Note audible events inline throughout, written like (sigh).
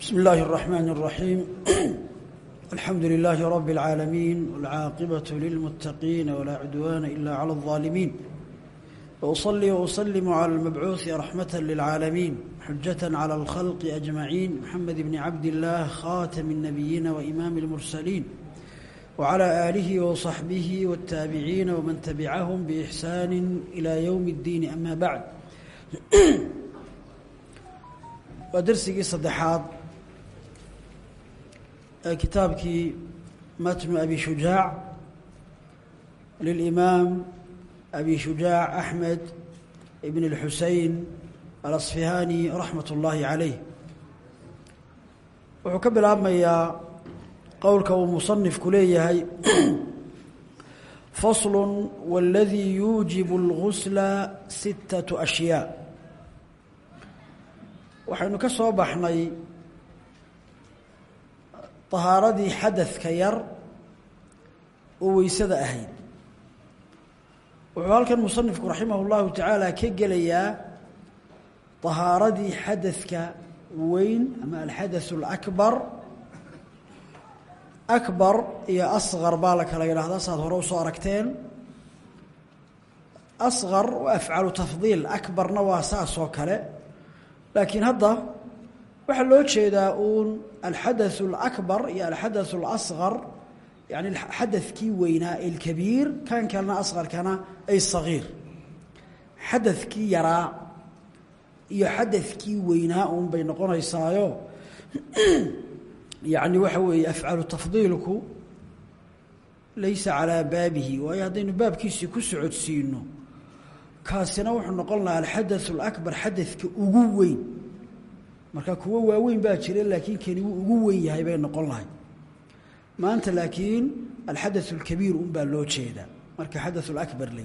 بسم الله الرحمن الرحيم الحمد لله رب العالمين والعاقبة للمتقين ولا عدوان إلا على الظالمين وأصلي وأسلم على المبعوث رحمة للعالمين حجة على الخلق أجمعين محمد بن عبد الله خاتم النبيين وإمام المرسلين وعلى آله وصحبه والتابعين ومن تبعهم بإحسان إلى يوم الدين أما بعد ودرسي صدحات kitaabkii matnu abi shujaac lilimaam abi shujaac axmed ibn اlxusein alasfihaani raxmat ullaahi calayh wuxuu ka bilaabmayaa qowlka uu musanifku leeyahay faslu waladii yuujibu اlgusla sittaة ashyaa waxaynu ka soo baxnay طahaaradii xadadka yar oo weysada ahayd wuxuu halkan musanifku raximah اllahu tacaala ka gelayaa طahaaradii xadadka weyn ama alxadaث اlأkbar akbar iyo asqar baa la kala yidhaahdaa saad hore usoo aragteen asqar waa afcalu tafdiil akbarna waa saas oo kale laakiin hadda waxaa loo jeedaa uun alxadaث اlأkbar iyo alxadaث اlasqar yani xadadkii weynaa alkabiir kan kalena asqarkana ay sagiir xadadkii yaraa iyo xadadkii weynaa uun bay noqonaysaayo (clears throat) yani waxa weeye afcalu tafdiilku laysa calىa baabihi waayo haddaynu baabkiisii ku socodsiino kaasina wuxuu noqon lahaa alxadaث اlأkbar xadadka ugu weyn marka kuwo waaweyn baa jira laakiin keni wuu ugu weyn yahay bay noqon lahay maanta laakiin alxada اlkabiir unbaa loo jeedaa. Marka xada اlabar la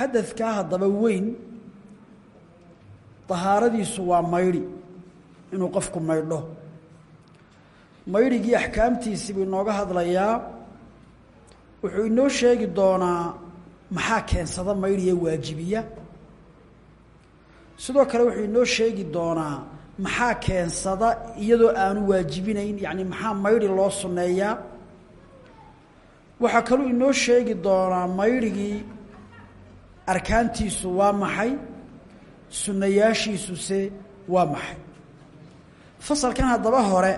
yidhi hadaba weyn ahaaradiisu waa maydhi. Inuu qofku maydho. Maydhigii axkaamtiisii buu inooga hadlayaa. Wuxuu inoo sheegi doonaa maxaa keensada maydhiya waajibiya? Sidoo kale wuxuu inoo sheegi doonaa maxaa keensada iyadoo aanu waajibinayn yacni maxaa maydhi loo sunneeyaa? Waxaa kaluu inoo sheegi doonaa maydhigii arkaantiisu waa maxay sunnayaashiisuse waa maxay? Fasalkan haddaba hore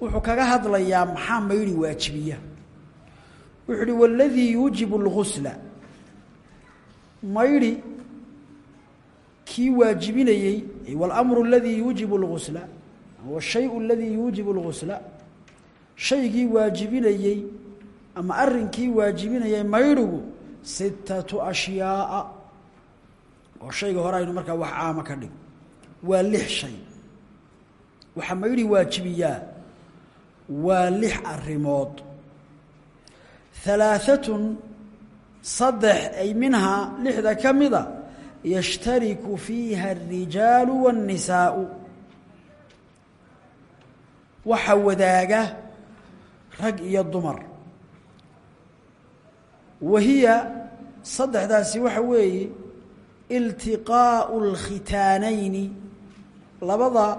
wuxuu kaga hadlayaa maxaa maydhi waajibiya. Wuxuu uhi waladii yuujibu اlgusla maydhi kii waajibinayey wاlamru اladii yuujibu اlgusla washay اladii yuujibu اlgusla shaygii waajibinayey ama arinkii waajibinayay maydhigu sittatu ashyaaa oo shayga hore aynu markaa wax caama ka dhig waa lix shay waxaa maydhi waajibiyaa waa lix arimood halaaثatun saddex ay minhaa lixda ka mida yashtariku fiiha arijaalu waannisaau waxaa wadaaga rag iyo dumar. wahiya saddexdaasi waxa weeye iltiqaa'u alkhitaanayni labada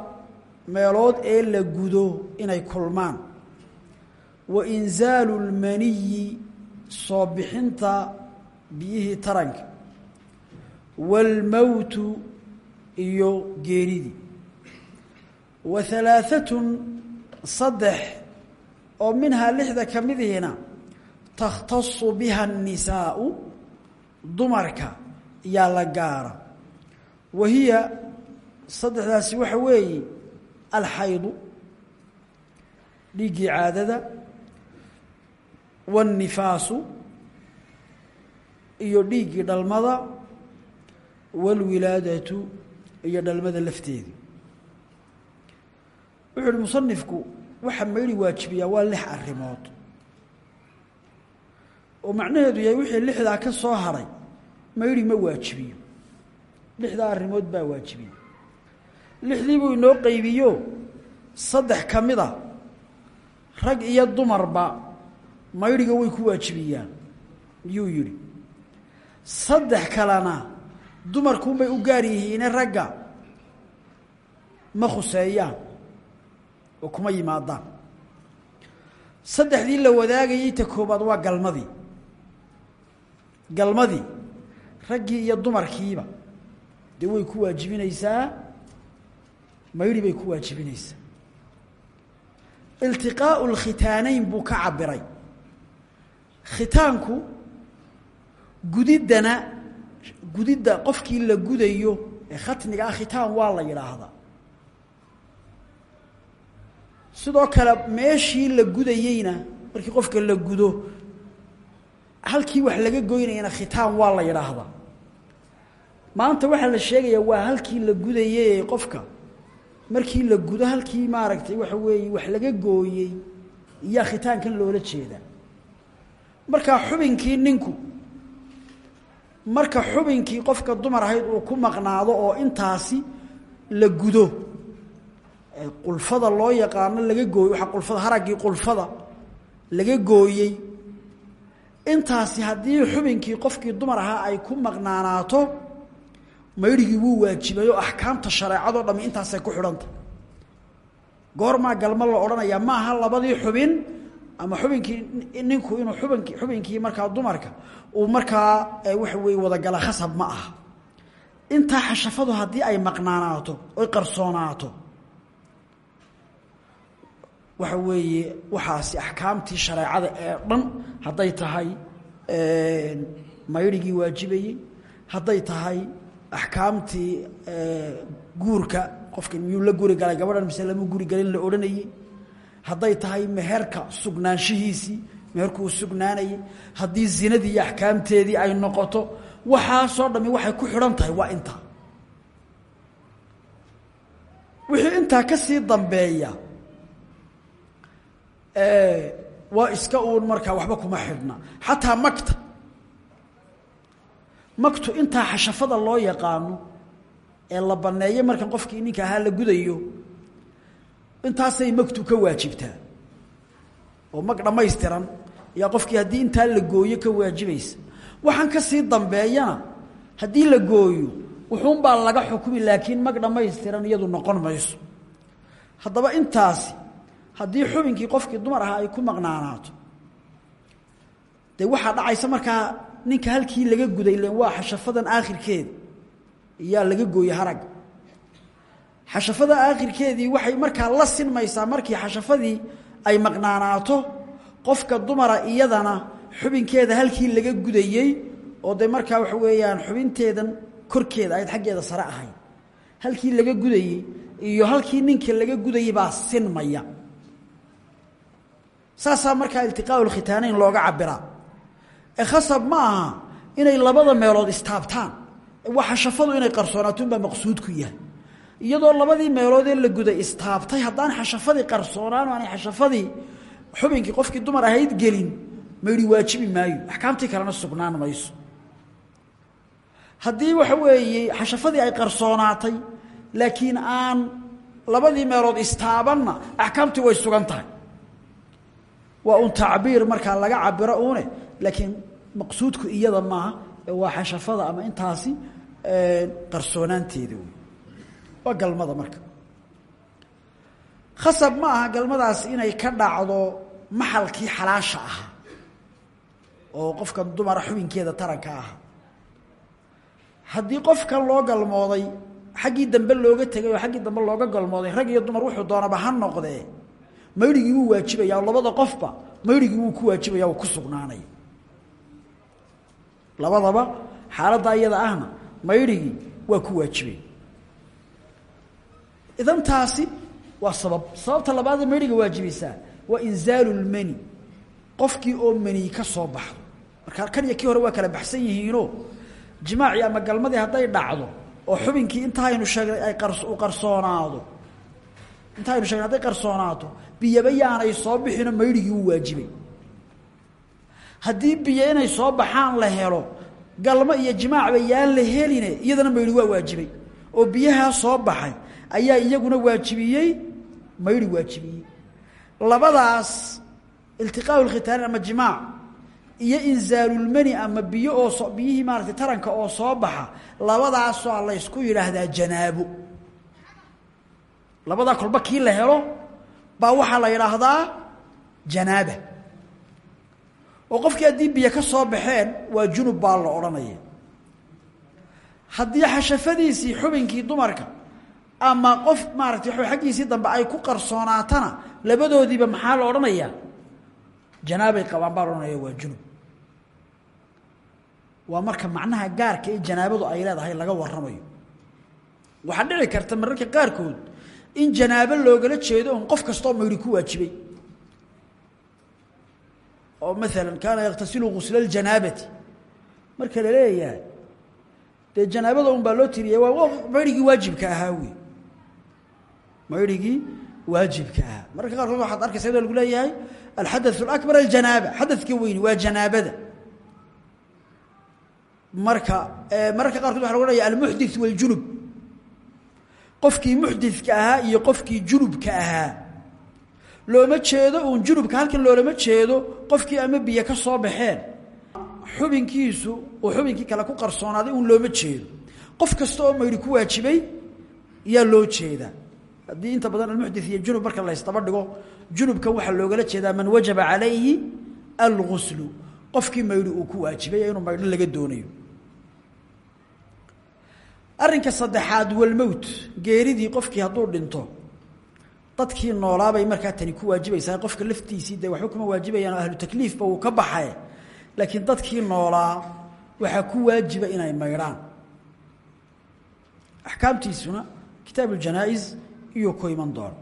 meelood ee la gudo inay kulmaan wa insaalu اlmaniyi soo bixinta biyihii taranka wاlmowtu iyo geeridii wa halaaثatun saddex oo minhaa lixda ka midihiina takhtasu biha الnisaau dumarka yaa la gaara wa hiya saddexdaasi waxa weeye alxaydu dhiiggii caadada waاnnifaasu iyo dhiiggii dhalmada wاlwilaadatu iyo dhalmada lafteedii wuxuu uhi musanifku waxa maydhi waajibiyaa? Waa lix arrimood. Oo macnaheedu yahay wixii lixdaa ka soo haray maydhi ma waajibiyo. Lixdaa arrimood baa waajibiya. Lixdii buu inoo qaybiyo saddex ka mid a rag iyo dumarba maydhiga way ku waajibiyaan yuu yidhi. Saddex kalena dumarkuunbay u gaar yihiine ragga. Ma khuseeyaan oo kuma yimaadaan. Saddexdii la wadaagayey ta koobaad waa galmadii galmadii raggii iyo dumarkiiba. Dee way ku waajibinaysaa? Mayri bay ku waajibinaysaa. Iltiqaau lkhitaaneyn buu ka cabiray khitaanku gudiddana gudidda qofkii la gudayo ee khatniga ah khitaan waa la yidhaahdaa. Sidoo kale meeshii la gudayeyna markii qofka la gudo halkii wax laga goynayana khitaan waa la yidhaahdaa. Maanta waxaa la sheegayaa waa halkii la gudayey qofka. Markii la gudo halkii maaragtay waxa weeye wax laga gooyey iyaa khitaankan loola jeedaa. Markaa xubinkii ninku marka xubinkii qofka dumar ahayd uu ku maqnaado oo intaasi la gudo qulfada loo yaqaano laga gooyo waaa qulfada haraggii qulfada laga gooyey intaasi haddii xubinkii qofkii dumar ahaa ay ku maqnaanaato mayrigii wuu waajibay oo axkaamta shareecadoo dhami intaasay ku xidhanta. Goormaa galma la odhanayaa ma aha labadii xubin ama xubinkii ninku inuu xubink xubinkii markaa dumarka uu markaa waxa weeye wadagala khasab ma aha. Intaa xashafadu haddii ay maqnaanaato oy qarsoonaato waxa weeye waxaasi axkaamtii shareecada ee dhan hadday tahay mayrigii waajibayey hadday tahay axkaamtii guurka qofka miyuu la guri galay gabadhan mise lama guri galin la odhanayey hadday tahay meherka sugnaanshihiisii meherkuu sugnaanayey haddii zinadii iyo axkaamteedii ay noqoto waxaasoo dhami waxay ku xidhan tahay waa intaa. Wixii intaa ka sii dambeeya waa iska uun markaa waxba kuma xidhna. Xataa makta maktu intaa xashafada loo yaqaano ee la banneeyo markan qofkii ninka ahaa la gudayo intaasay maktu ka waajibtaa oo mag dhammaystiran yaa qofkii haddii intaa la gooyo ka waajibaysa. Waxaan ka sii dambeeyana haddii la gooyo wuxuunbaa laga xukumi laakiin mag dhammaystiran iyadu noqon mayso. Haddaba intaasi haddii xubinkii qofkii dumar ahaa ay ku maqnaanaato dee waxaa dhacaysa markaa ninka halkii laga guday waa xashafadan aakhirkeeda iyaa laga gooyey haragga xashafada aakhirkeedii waxay markaa la sinmaysaa markii xashafadii ay maqnaanaato qofka dumara iyadana xubinkeeda halkii laga gudayey oo dee markaa waxa weeyaan xubinteedan korkeeda ayd xaggeeda sare ahayd halkii laga gudayey iyo halkii ninka laga gudayey baa sinmaya. Saasaa markaa iltiqaau lkhitaaneyn looga cabiraa ee khasab ma inay labada meelood istaabtaan. Waa xashafadu inay qarsoonaato baa maqsuudku yahay iyadoo labadii meeloodee la guday istaabtay haddaan xashafadii qarsoonaan aanay xashafadii xubinkii qofkii dumar ahayd gelin mayhi waajibi maayo axkaamtii kalena sugnaan mayso. Haddii waxa weeye xashafadii ay qarsoonaatay laakiin aan labadii meelood istaabanna axkaamtii way sugan tahay. Waa un tacbiir markaa laga cabiro uune laakiin maqsuudku iyada maaha waa xashafada ama intaasi qarsoonaanteeda wey waa galmada marka. Khasab ma aha galmadaas inay ka dhacdo maxalkii xalaasha ahaa oo qofka dumara xubinkeeda taranka aha. Haddii qofkan loo galmooday xaggii dambe looga tegay oo xaggii dambe looga galmooday rag iyo dumar wuxuu doonaba ha noqdee. Mayrigii wuu waajibaya oo labada qofba mayrigii wuu ku waajibaya uu ku sugnaanaya labadaba xaaladda iyada ahna mayrigii waa ku waajibay idan taasi waa sabab. Sababta labaadee mayriga waajibaysaa waa inzaalu lmani qofkii oo mani ka soo baxdo. Markaa kan iyo kii hore waa kala baxsan yihiinoo jimaacii ama galmadii hadday dhacdo oo xubinkii intaaynu sheegnay ay u qarsoonaado. Intaaynu sheegnay hadday qarsoonaato biyaba yaanay soo bixino mayrigii wuu waajibay. Haddii biyo inay soo baxaan la helo galmo iyo jimaacba yaan la heline iyadana mayri waa waajibay. Oo biyahaa soo baxay ayaa iyaguna waajibiyey? Mayri waajibiyey. Labadaas iltiqaau lkhitaanin ama jimaac iyo inzaalulmani ama biyo oo biyihii maaratay taranka oo soo baxa labadaasoo laysku yidhaahdaa janaabo labadaa kolba kii la helo baa waxaa la yidhaahdaa janaaba. Oo qofkii haddii biyo ka soo baxeen waa junub baa la odhanaya haddii xashafadiisii xubinkii dumarka ama qof maaratay wa xaggiisii dambe ay ku qarsoonaatana labadoodiiba maxaa la odhanayaa janaabay qabaan baa odhanaya waa junub. Waa marka macnaha gaarka ee janaabadu ay leedahay laga warramayo. Waxaa dhici karta mararka qaarkood in janaabo loogala jeedo on qof kastoo maydhi ku waajibay. Oo maalan kaana yakhtasilu gusla ljanaabati marka la leeyahay dee janaabada un baa loo tiriyay waa maydhigii waajibka ahaa wey maydhigii waajibka ahaa mararka qaarkood waxaad arkaysa in lagu leeyahay alxada اlabar aljanaaba. Xadadka weyni waa janaabada. Marka eh, mararka qaarkood waxa lagu leeyahay almuxdi waاljunub qofkii muxdidka ahaa iyo qofkii junubka ahaa. Looma jeedo uun junubka halkan loolama jeedo qofkii ama biyo ka soo baxeen. Xubinkiisu uu xubinkii kale ku qarsoonaaday uun looma jeedo. Qof kasta oo maydhi ku waajibay yaa loo jeedaa haddii inta badan almuxdith iyo junub marka laysdaba dhigo junubkan waxaa loogala jeedaa man wajaba calayhi alguslu qofkii maydhi uu ku waajibay inuu maydho laga doonayo. Arrinka saddexaad walmowt. Geeridii qofkii hadduu dhinto dadkii noolaabay markaa tani ku waajibaysaa. Qofka laftiisii dee waxba kuma waajibayaan ahlu takliifba uu ka baxay. Laakiin dadkii noolaa waxaa ku waajiba inay maydhaan. Axkaamtiisuna kitaab uljanaa-is iyuu ku iman doono.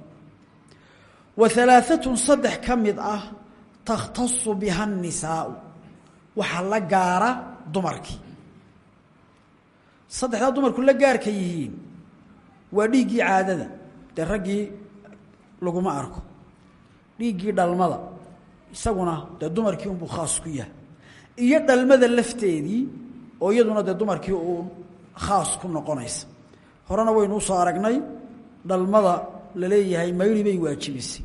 Wa halaaatun saddex ka mid ah takhtasu biha annisaau. Waxaa la gaara dumarkii. Saddexdaa dumarku la gaarka yihiin waa dhiiggii caadada. Dee raggii laguma arko. Dhiiggii dhalmada. Isaguna dee dumarkii unbuu khaas ku yahay. Iyo dhalmada lafteedii oo iyaduna dee dumarkii uu khaas ku noqonaysa. Horena waynu u soo aragnay dhalmada la leeyahay mayri bay waajibisay.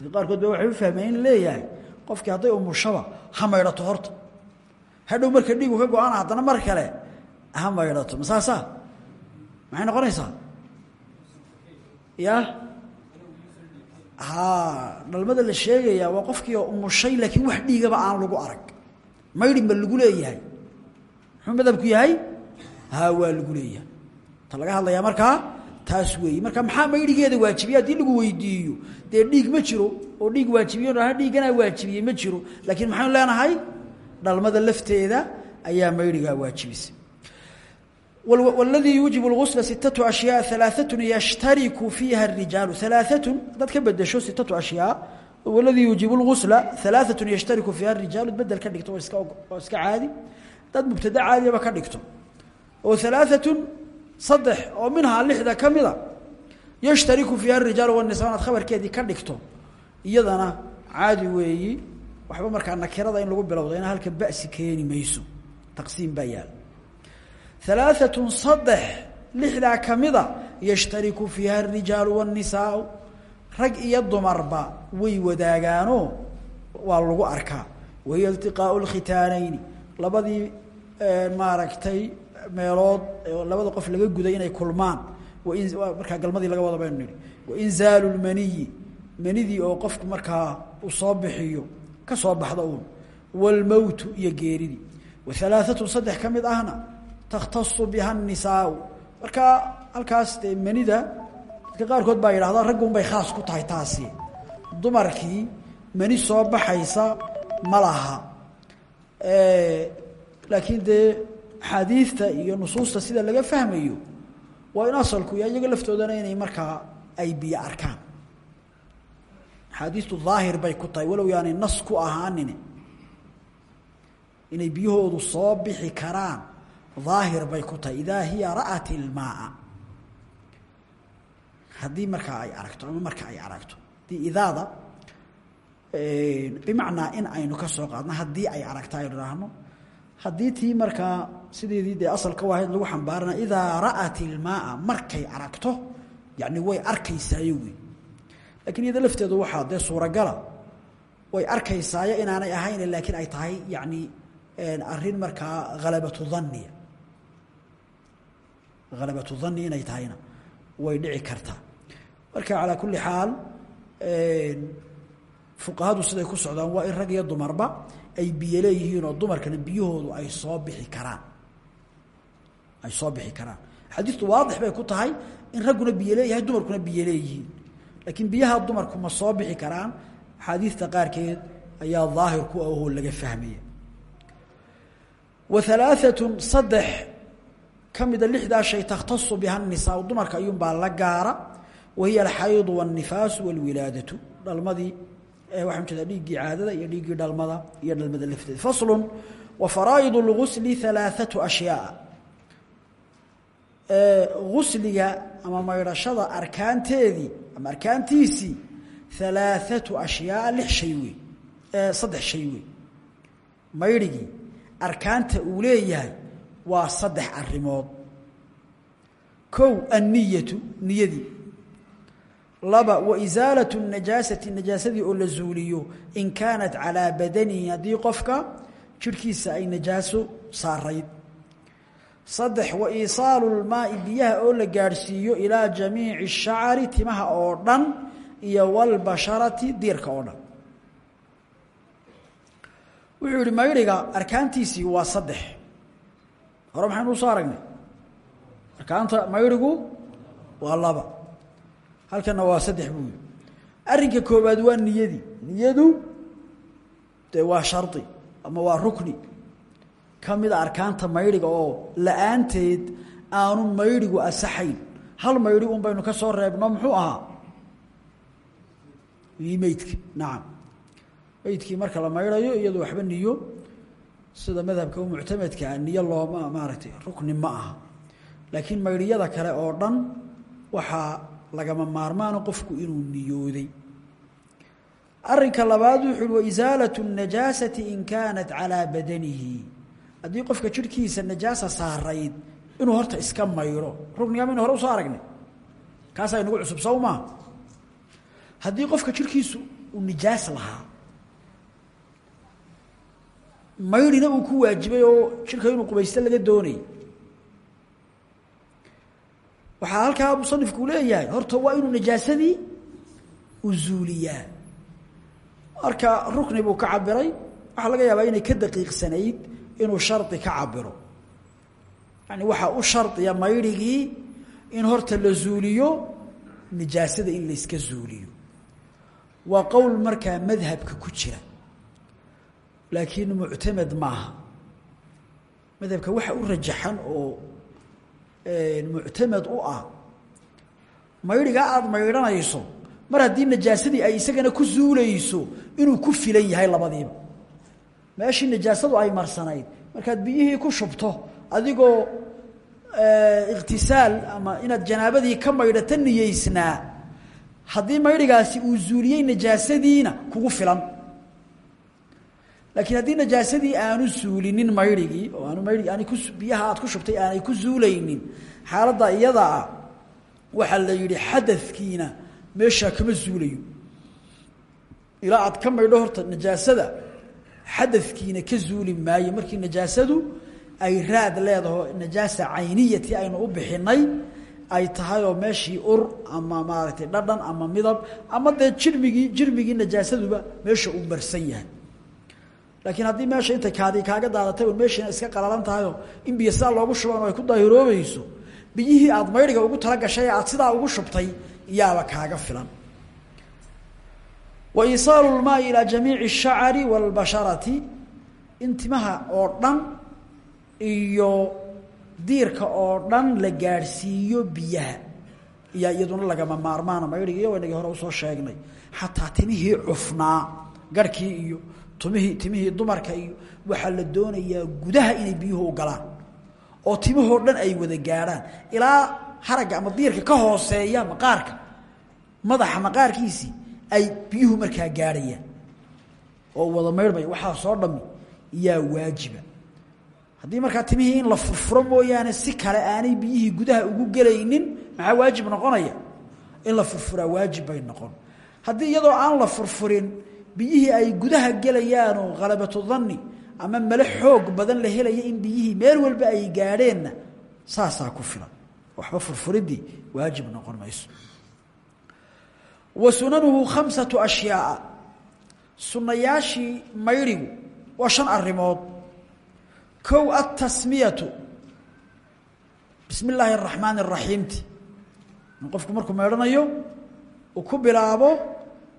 Dadka qaarkood ba waxay u in leeyahay qofkii hadday umushaba ha maydhato horta. Hadhow marka dhiigu ka go-ana haddana mar kale ha maydhato. Ma saasaa maxay noqonaysaa? Ya ha dhalmada la sheegayaa waa qofkii umushay laakiin wax dhiigaba aan lagu arag. Maydhin ba lagu leeyahay. Muxuu madhabku yahay? Ha waa lagu leeyahay. Ta laga hadlayaa markaa taas weeye marka maxaa maydhigeeda waajibiya haddii lagu weydiiyo dee dhiig ma jiro oo dhiig waajibiyo ha dhiigganaa waajibiyey ma jiro laakiin maxaynu leenahay dhalmada lafteeda ayaa maydhigaa waajibisay wاladii yuujiب اlغusla sitaة أشhyاء ثaلaaثaة yashtariku fiiha الrijaalu ثaلaaثaة dad ka bedesho sitaة أشhyاء wladii yuujiب اlغusla ثaلaaثaة yashtariku fiiha الrijaalu bedel ka dhigto oo iska caadi dad mubtada caadiyaba ka dhigto oo ثaلaaثaة saddex oo minhaa lixda ka mida yashtariku fiiha arijaal wanisa inaad khabarkeedii ka dhigto iyadana caadi weeyi waxba markaa nakirada in lagu bilowdayna halka basi keeni mayso taqsiim baa yaal. Alaaatun saddex lixdaa kamida yashtariku fiiha arijaalu wanisaau rag iyo dumarba way wadaagaano waa lagu arkaa. Wahiya iltiqaau lkhitaanayni meelood labada qof laga guday inay kulmaan markaa galmadii laga wada baynu nihi wainzaalu lmaniyi manidii oo qofku markaa uu soo bixiyo ka soo baxda uun waalmowtu iyo geeridii. Wahalaaatun saddex ka mid ahna takhtasu biha nisaau markaa halkaas dee manida dadka qaarkood baa yidhahdaa raggunbay khaas ku tahay taasi. Dumarkii mani soo baxaysa ma laha. Laakiin dee axaadiidta iyo nusuusta sida laga fahmayo waa in asalku ya iyaga laftoodana inay markaa ay biyo arkaan. Axaadiistu daahir bay ku tahay walow yaanay nas ku ahaanin inay biyahoodu soo bixi karaan daahir bay ku tahay. Idaa hiya ra'at ilmaaa haddii markaa ay aragto ama marka ay aragto. Haddii idaada bimacnaa in aynu ka soo qaadno haddii ay aragto aynu idhaahno haddii tii markaa sideedii dee asalka u ahayd lagu xambaarana idaa ra'at ilmaaa markay aragto yani way arkaysaayo wey lakiin iyada lafteedu waxaa dee suuragala way arkaysaayo inaanay ahayn laakiin ay tahay yani arrin markaa halabatu dhanniya halabatu dhanni inay tahayna way dhici kartaa. Marka calaa kulli xaal fuqahadu siday ku socdaan waa in rag iyo dumarba ay biyo oo dumarkana biyahoodu ay soo bixi karaan ay soo bixi karaan. Xadiistu waadix bay ku tahay in ragguna biyo leeyahay dumarkuna biyo laakiin biyaha dumarku ma soo bixi karaan axaadiista qaarkeed ayaa daahir ku ah oo laga fahmaya. Wa alaaatun saddex ka mida shay takhtasu biha nisaa dumarka ayuunbaa la gaara wa hiya alxaydu wannifaasu walwilaadatu. Dhalmadii waxaa u jeedaa dhiiggii caadada iyo dhiiggii dhalmada iyo dhalmada lafteeda faslun wa faraa'idu lgusli alaaatu ashyaaa gusliga ama maydhashada arkaanteedi ama arkaantiisii alaaatu ashyaaa lix shay wey saddex shay wey maydhigii arkaanta uu leeyahay waa saddex arimood kow anniyatu niyadii laba wa isaalatu najaasati najaasadii oo la zuuliyo in kaanat calaa badanihi haddii qofka jirhkiisa ay najaaso saarayd saddex wa iisaalu lmaai biyaha oo la gaadhsiiyo ilaa jamiici shacari timaha oo dhan iyo walbasharati diirka oo dhan. Wuxuu yihi mayriga arkaantiisii waa saddex. Hore maxaynu u soo aragnay? Arkaanta mayrigu waa laba. Halkana waa saddex buu yii arrinka koobaad waa niyadii niyadu dee waa shardi ama waa rukni ka mida arkaanta mayriga oo la'aanteed aanu mayrigu asaxayn. Hal maydhi un baynu ka soo reebno muxuu ahaa? Meydka nacam meydkii marka la mayrayo iyadoo waxba niyo. Sida madhabka muctamadkaa niyo looma maaragtay rukni ma aha. Laakiin mayriyada kale oo dhan waxaa lagama maarmaan qofku inuu niyooday. Arinka labaad wuxu waisaalatu الnajaasati in kaanat calaa badanihi haddii qofka jirhkiisa najaasa saarayd inuu horta iska maydho rukniga maynu hore u soo aragnay. Kaasaa inagu cusub sow maa haddii qofka jirhkiisu uu nijaas lahaa maydhina uu ku waajibay oo jirka inuu qubaysto laga doonayay waxaa halkaa musanifku leeyahay horta waa inuu najaasadii uzuuliyaa marka rukni buu ka cabiray waxaa laga yaabaa inay ka daqiiqsanayd inuu shardi ka cabiro yani waxaa u shardiya maydhigii in horta la zuuliyo nijaasada in layska zuuliyo. Waa qowl markaa madhabka ku jira. Laakiin muctamed maaha. Madhabka waxa u rajaxan oo muctamed u ah. Maydhigaa aada maydhanayso mar haddii najaasadii ay isagana ku zuulayso inuu ku filan yahay labadiiba meeshii najaasadu ay marsanayd. Markaad biyihii ku shubto adigoo ikhtisaal ama inaad janaabadii ka maydhata niyeysnaa haddii maydhigaasi uu zuuliyey najaasadiina kugu filan. Laakiin haddii najaasadii aanu suulinin maydhigii oo aanu maydhigi aanay ku biyaha aad ku shubtay aanay ku zuulaynin xaaladda iyada ah la yidhi xadadkiina meeshaa kama zuulayo. Ilaa aad ka maydho horta najaasada xadadkiina ka zuuli maayo markii najaasadu ay raad leedaho najaasa cayniyati aynu u bixinay ay tahay oo meeshii ur ama maaragtay dhadhan ama midab ama dee jirmigii jirmigii najaasaduba meesha uu marsan yahay. Laakiin haddii meesha intay kaadi kaaga daadatay un meeshiina iska qalalan tahayoo in biyo sidaa loogu shuban ay ku daahiroobayso biyihii aad maydhiga ugu tala gashay aad sidaa ugu shubtay iyaaba kaaga filan waisaalu lmaai ilaa jamiici ashacari wاlbasharati intimaha oo dhan iyo diirka oo dhan la gaadhsiiyo biyaha iyaa iyaduna lagama maarmaana magarigiiyo waynagii hore u soo sheegnay xataa timihii cufnaa garhkii iyo tumihii timihii dumarka iyo waxaa la doonayaa gudaha inay biyuhu u galaan oo timahoo dhan ay wada gaadhaan ilaa haragga ama diirka ka hooseeya maqaarka madaxa maqaarkiisii ay biyuhu markaa gaadhayaan oo wada maydhmaya waxaa soo dhami yaa waajiba. Haddii markaa timihii in la furfuro mooyaane si kale aanay biyihii gudaha ugu gelaynin maxaa waajib noqonaya? In la furfuraa waajib bay noqon. Haddii iyadoo aan la furfurin biyihii ay gudaha gelayaanoo khalabatu dhanni ama male xoog badan la helaya in biyihii meel walba ay gaadheenna saasaa ku filan. Waxba furfuridii waajib noqon mayso wa sunanuhu khamsatu ashyaaa sunayaashii maydhigu waa shan arrimood. Kow atasmiyatu bismi illaahi araxmaani araxiimti in qofku markuu maydhanayo ku bilaabo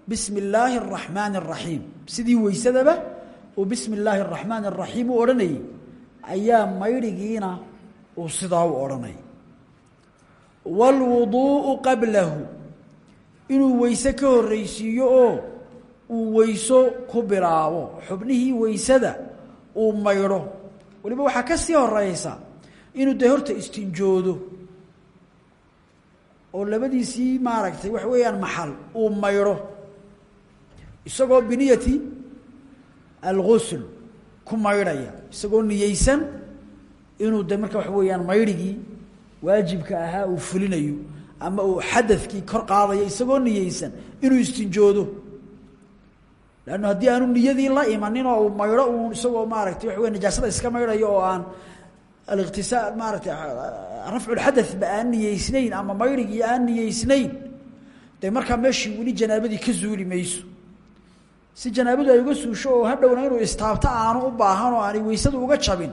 bismi illaahi araxmaani araxiim sidii weysadaba uu bismi illaahi araxmaani araxiim ayaa maydhigiina uu sidaa u odhanay waalwuduu'u qablahu inuu weyse ka horreysiiyo oo uu weyso ku bilaabo xubnihii weysada uu maydho waliba waxaa ka sii horeysa inuu dee horta istinjoodo oo labadiisii maaragtay waxa weeyaan maxal uu maydho isagoo biniyati algusl ku maydhaya isagoo niyeysan inuu de marka waxa weeyaan maydhigii waajibka ahaa uu fulinayo ama uu xadadkii kor qaadayo isagoo niyeysan inuu istinjoodo. Lannu haddii aanu niyadii la imanin oo maydho uun isagoo maaratay waxa wey najaasada iska maydhayo oo aan aliqtisaa maaratay rafculxadadba aan niyeysnayn ama maydhigii aan niyeysnayn dee markaa meeshii weli janaabadii ka zuuli mayso. Si janaabadu ay uga suusho oo hadhowna inuu istaabto aanu u baahan oo aanay weysadu uga jabin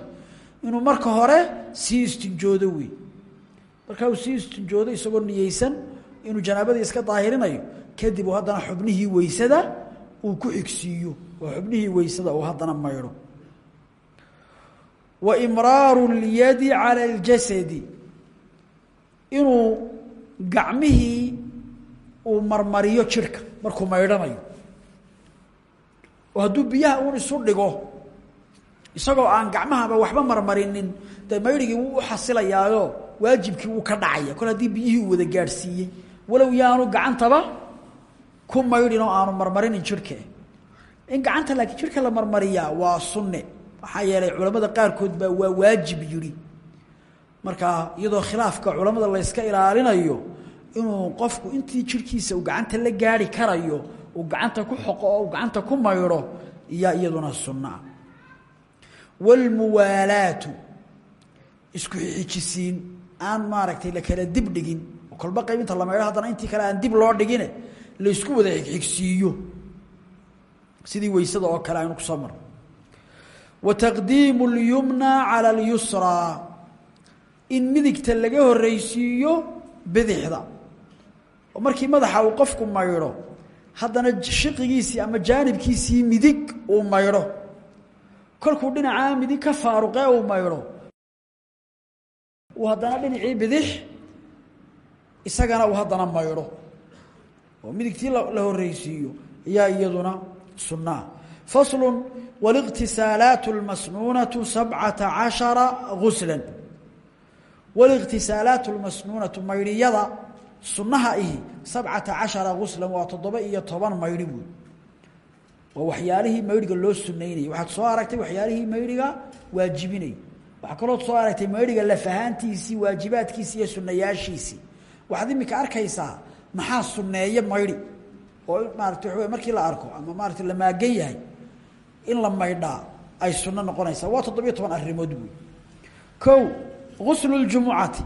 inuu marka hore sii istinjoodo wey markaa uu sii istinjooday isagoo niyeysan inuu janaabadii iska daahirinayo kadib uu haddana xubnihii weysada uu ku xigsiiyo. Waa xubnihii weysada uu haddana maydho wa imraaru lyadi cala اljasadi inuu gacmihii uu marmariyo jirka markuu maydhanayo. Oo hadduu biyaha uun isu dhigo isagoo aan gacmahaba waxba marmarinin dee maydrhigii wuu u waajibkii wuu ka dhacaya. Kol haddii biyihii uu wada gaadhsiiyey walow yaanu gacantaba ku maydhin aanu marmarinin jirhka in gacanta laakiin jirhka la marmariyaa waa sunne. Maxaa yeelay culamada qaarkood baa waa waajib yidhi. Marka iyadoo khilaafka culamada la yska ilaalinayo inuu qofku intii jirhkiisa uu gacanta la gaari karayo uu gacanta ku xoqo oo gacanta ku maydho iyaa iyaduna sunnaa waalmuwaalaatu isku xijisiin aan maaragtay la kala dib dhigin kolba qaybinta la maydho haddana intii kale aan dib loo dhigine laysku wada xigxigsiiyo sidii weysada oo kale aynu ku soo marno wa taqdiimu اlyumna cala اlyusraa in midigta laga horreysiiyo bidixda. Oo markii madaxa uu qofku maydho haddana shiqigiisii ama jaanibkiisii midig uu maydho kolkuu dhinaca midig ka faaruqee uu maydho uu haddana dhinacii bidix isagana uu haddana maydho oo midigtii la horreysiiyo ayaa iyaduna sunaa faslu wاliqtisaalaat اlmasnuunatu sabcata cashara gusla wاliqtisaalaat اlmasnuunatu maydhiyada sunnaha ihi sabcata cashara guslan waa toddoba iyo toban maydhi buud waa waxyaalihii maydhiga loo sunaynayay waxaad soo aragtay waxyaalihii maydhiga waajibinay waxaa kalood soo aragtay maydhiga lafahaantiisii waajibaadkiisii iyo sunayaashiisii waxaad imika arkaysaa maxaa suneeye maydhi? Oo maarata waa markii la arko ama maarata la maagan yahay in la maydhaa ay sunno noqonaysaa. Waa toddobiyo toban arrimood buy kow guslu ljumucati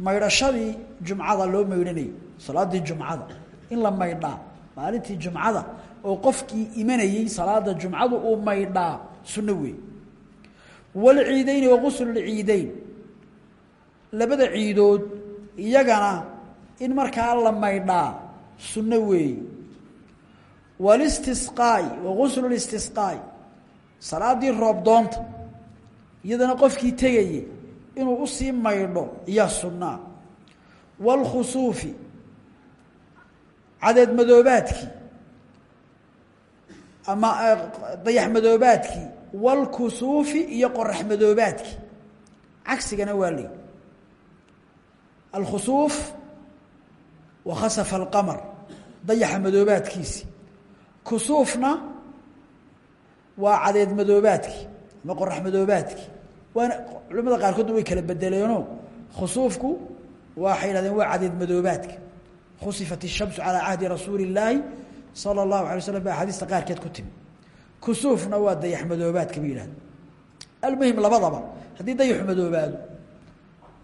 maydhashadii jumcada loo maydhanayay salaadii jumcada. In la maydhaa maalintii jumcada oo qofkii imanayey salaada jumcadu uu maydhaa sunno weey walciideyni wa guslulciideyn labada ciidood iyagana in markaa la maydhaa sunno weeye walistisqaai wa guslulistisqaai salaadii roobdoonta iyadana qofkii tegayey inuu u sii maydho iyaa sunnaa wاlkhusuufi cadeed madoobaadkii ama dayax madoobaadkii wاlkusuufi iyo qorax madoobaadkii cagsigana waa leyi alkhusuuf wa khasafa alqamar dayaxa madoobaadkiisii kusuufna waa cadeed madoobaadkii ama qorax madoobaadkii waana culamada qaarkoodna way kala bedeleeno khusuufku waxay yidhahdeen waa cadeed madoobaadka khusifat الshamsu calىa cahdi rasuuli الlaahi salى الlahu alay slam ba axaadiista qaarkeed ku timi kusuufna waa dayax madoobaadka bay yidhahdeen almuhim labadaba haddii dayaxu madoobaado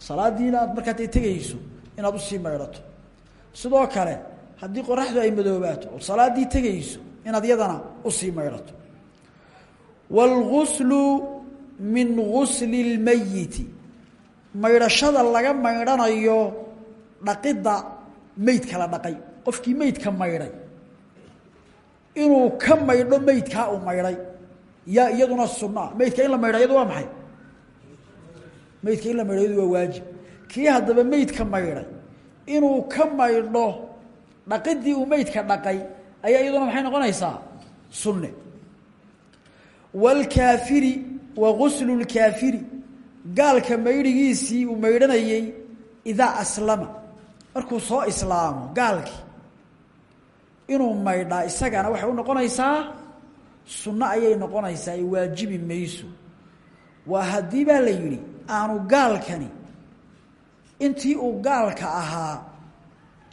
salaadiina aad markaa tegayso inaad u sii maydhato. Sidoo kale haddii qoraxdu ay madoobaato oo salaaddii tegayso inaad yadana u sii maydhato. Wاlguslu min gusli اlmayiti maydhashada laga maydhanayo dhaqidda meydka la dhaqay qofkii meydka maydhay inuu ka maydho meydkaa uu maydhay. Yaa iyaduna sunaa meydka in la maydha waa maxay? Meydka in la maydho yadu waa waajib. Kii haddaba meydka maydhay inuu ka maydho dhaqidii uu meydka dhaqay ayaa iyaduna maxay noqonaysaa? Sunne. Wاlkaafiri wa guslu اlkaafiri gaalka maydhigiisii uu maydhanayey idaa aslama. Markuu soo islaamo gaalkii inuu maydhaa isagana waxay u noqonaysaa sunno ayay noqonaysaa ay waajibi mayso. Waa haddii baa la yidhi aanu gaalkani intii uu gaalka ahaa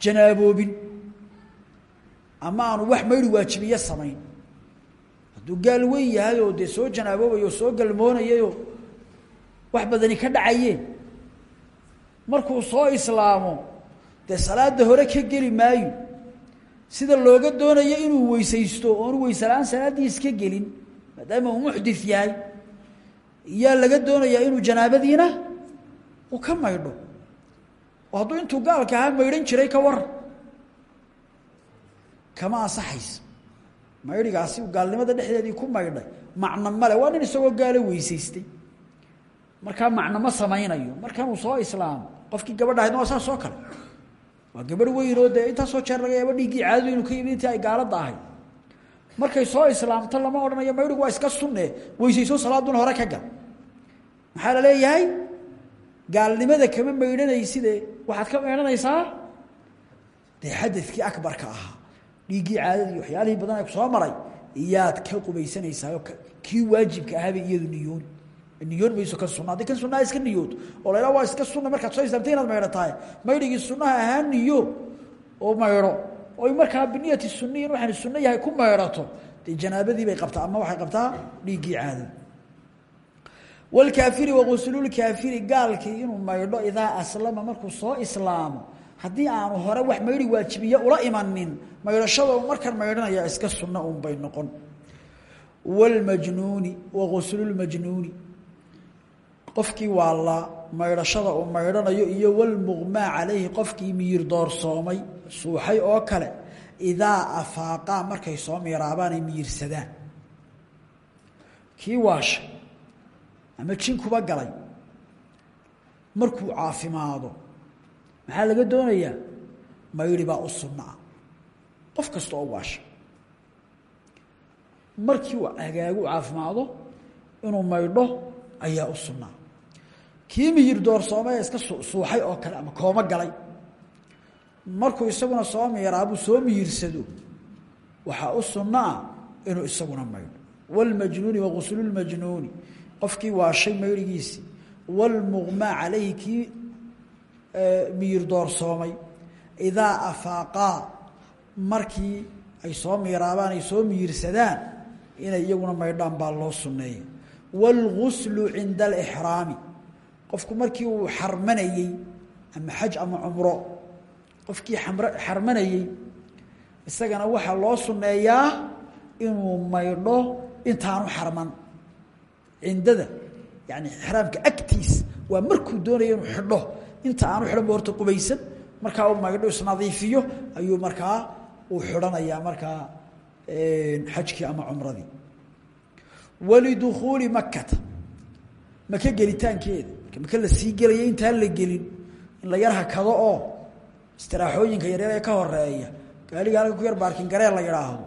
janaaboobin ama aanu wax maydhi waajibiye samayn. Hadduu gaal weyn yahay oo dee soo janaaboobayo soo galmoonayayoo wax badani ka dhacayeen markuu soo islaamo dee salaada hore ka geli maayo sida looga doonayo inuu weysaysto oonu weyselaan salaaddii iska gelin maadaama uu muxdis yahay yaa laga doonayaa inuu janaabadiina uu ka maydho. Oo hadduu intuu gaalka ahaa maydhan jiray ka waran kama ansaxaysa maydhigaasi gaalnimada dhexdeedii ku maydhay. Macno male waa nin isagoo gaalo weysaystay. Markaa macno ma samaynayo. Markanuu soo islaamo qofkii gabadha ahaydna waa saas oo kale waa gabadh weyn oo dee intaasoo jeer laga yaabo dhiiggii caadadu inuu ka yimid intii ay gaalada ahayd. Markay soo islaamto lama odhanayo maydhigu waa iska sunne weysayso salaaduna hore ka gal. Maxaa la leeyahay? Gaalnimada kama maydhanayside waxaad ka maydhanaysaa dee xadadkii akbarka ahaa dhiiggii caadadii waxyaalihii badan ee soo maray iyaad ka qubaysanaysaa kii waajibka ahaabay iyadu niyooni niyoon mayso kan sunna haddii kan iska niyooto oo la waa iska sunna markaad soo islaamtay inaad maydho tahay. Maydhigii sunnaha ahaa niyo oo maydho oy markaa biniyati sunniya waxaan sunno yahay ku maydhato dee janaabadii bay qabtaa ama waxay qabtaa dhiiggii caadada wlkaafiri waguslulkaafiri gaalkii inuu maydho idaa aslama markuu soo islaamo haddii aanu hore wax maydhi waajibiye ula imanin maydhashada markan maydhanaya iska sunno un bay noqon wlmajnuuni waguslulmajnuuni qofkii waa la maydhashada uu maydhanayo iyo wlmuqmaa calayhi qofkii miyir doorsoomay suuxay oo kale idaa afaaqaa markay soo miiraabaan ay miyirsadaan kii waashay ama jinkuba galay markuu caafimaado maxaa laga doonayaa? Maydhi baa u sunnaa. Qof kasta oo waasha markii uu hagaagu caafimaado inuu maydho ayaa u sunnaa kii miyir doorsoomay ee iska suuxay oo kale ama koomo galay markuu isaguna soo miiraabuu soo miyirsado waxaa u sunnaa inuu isaguna maydho wاlmajnuuni waguslu اlmajnuuni qofkii waashay maydhigiisii wاlmuqmaa calayhi kii miyir doorsoomay idaa afaaqaa markii ay soo miiraabaan ay soo miyirsadaan inay iyaguna maydhaan baa loo sunneeya wاlguslu cinda alixraami qofku markii uu xarmanayey ama xaj ama cumro qofkii xarmanayey isagana waxaa loo sunneeyaa inuu maydho intaanu xarman. Cindada yani xraamka agtiis waa markuu doonaya inuu xidho inta aanu xidhanba horta qubaysan. Markaa uu maydho isnadiifiyo ayuu markaa uu xidhanayaa markaa xajkii ama cumradii. Walidukhuuli makata maka gelitaankeeda maka la sii intaan la gelin in la yar hakado oo istiraaxooyinka yaryar ee ka horreeya gaaliga halka ku yar baarkin garee la yidhaahdo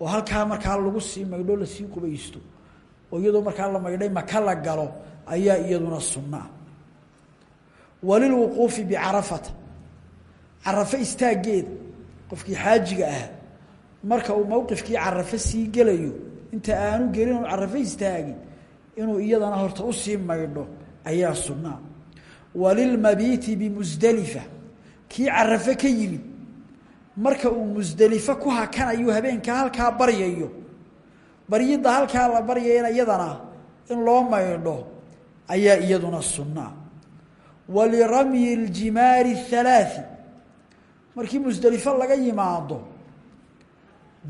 oo halkaa markaa lagu sii maydho la sii qubaysto. Oo iyadoo markaa la maydhay maka galo ayaa iyaduna sunnaa walilwuquufi bicarafata carafo istaaggeeda qofkii xaajiga ah. Marka uu mowqifkii carafo sii gelayo inta aanu gelin carafo istaagin inuu iyadana horta u sii maydho ayaa sunnaa walilmabiiti bimusdelifa kii carafe ka yimid. Marka uu musdelifo ku hakanayu habeenkaa halkaa baryayo. Baryidda halkaa la baryayana iyadana in loo maydho ayaa iyaduna sunnaa waliramyi iljimaari اhalaai markii musdelifo laga yimaado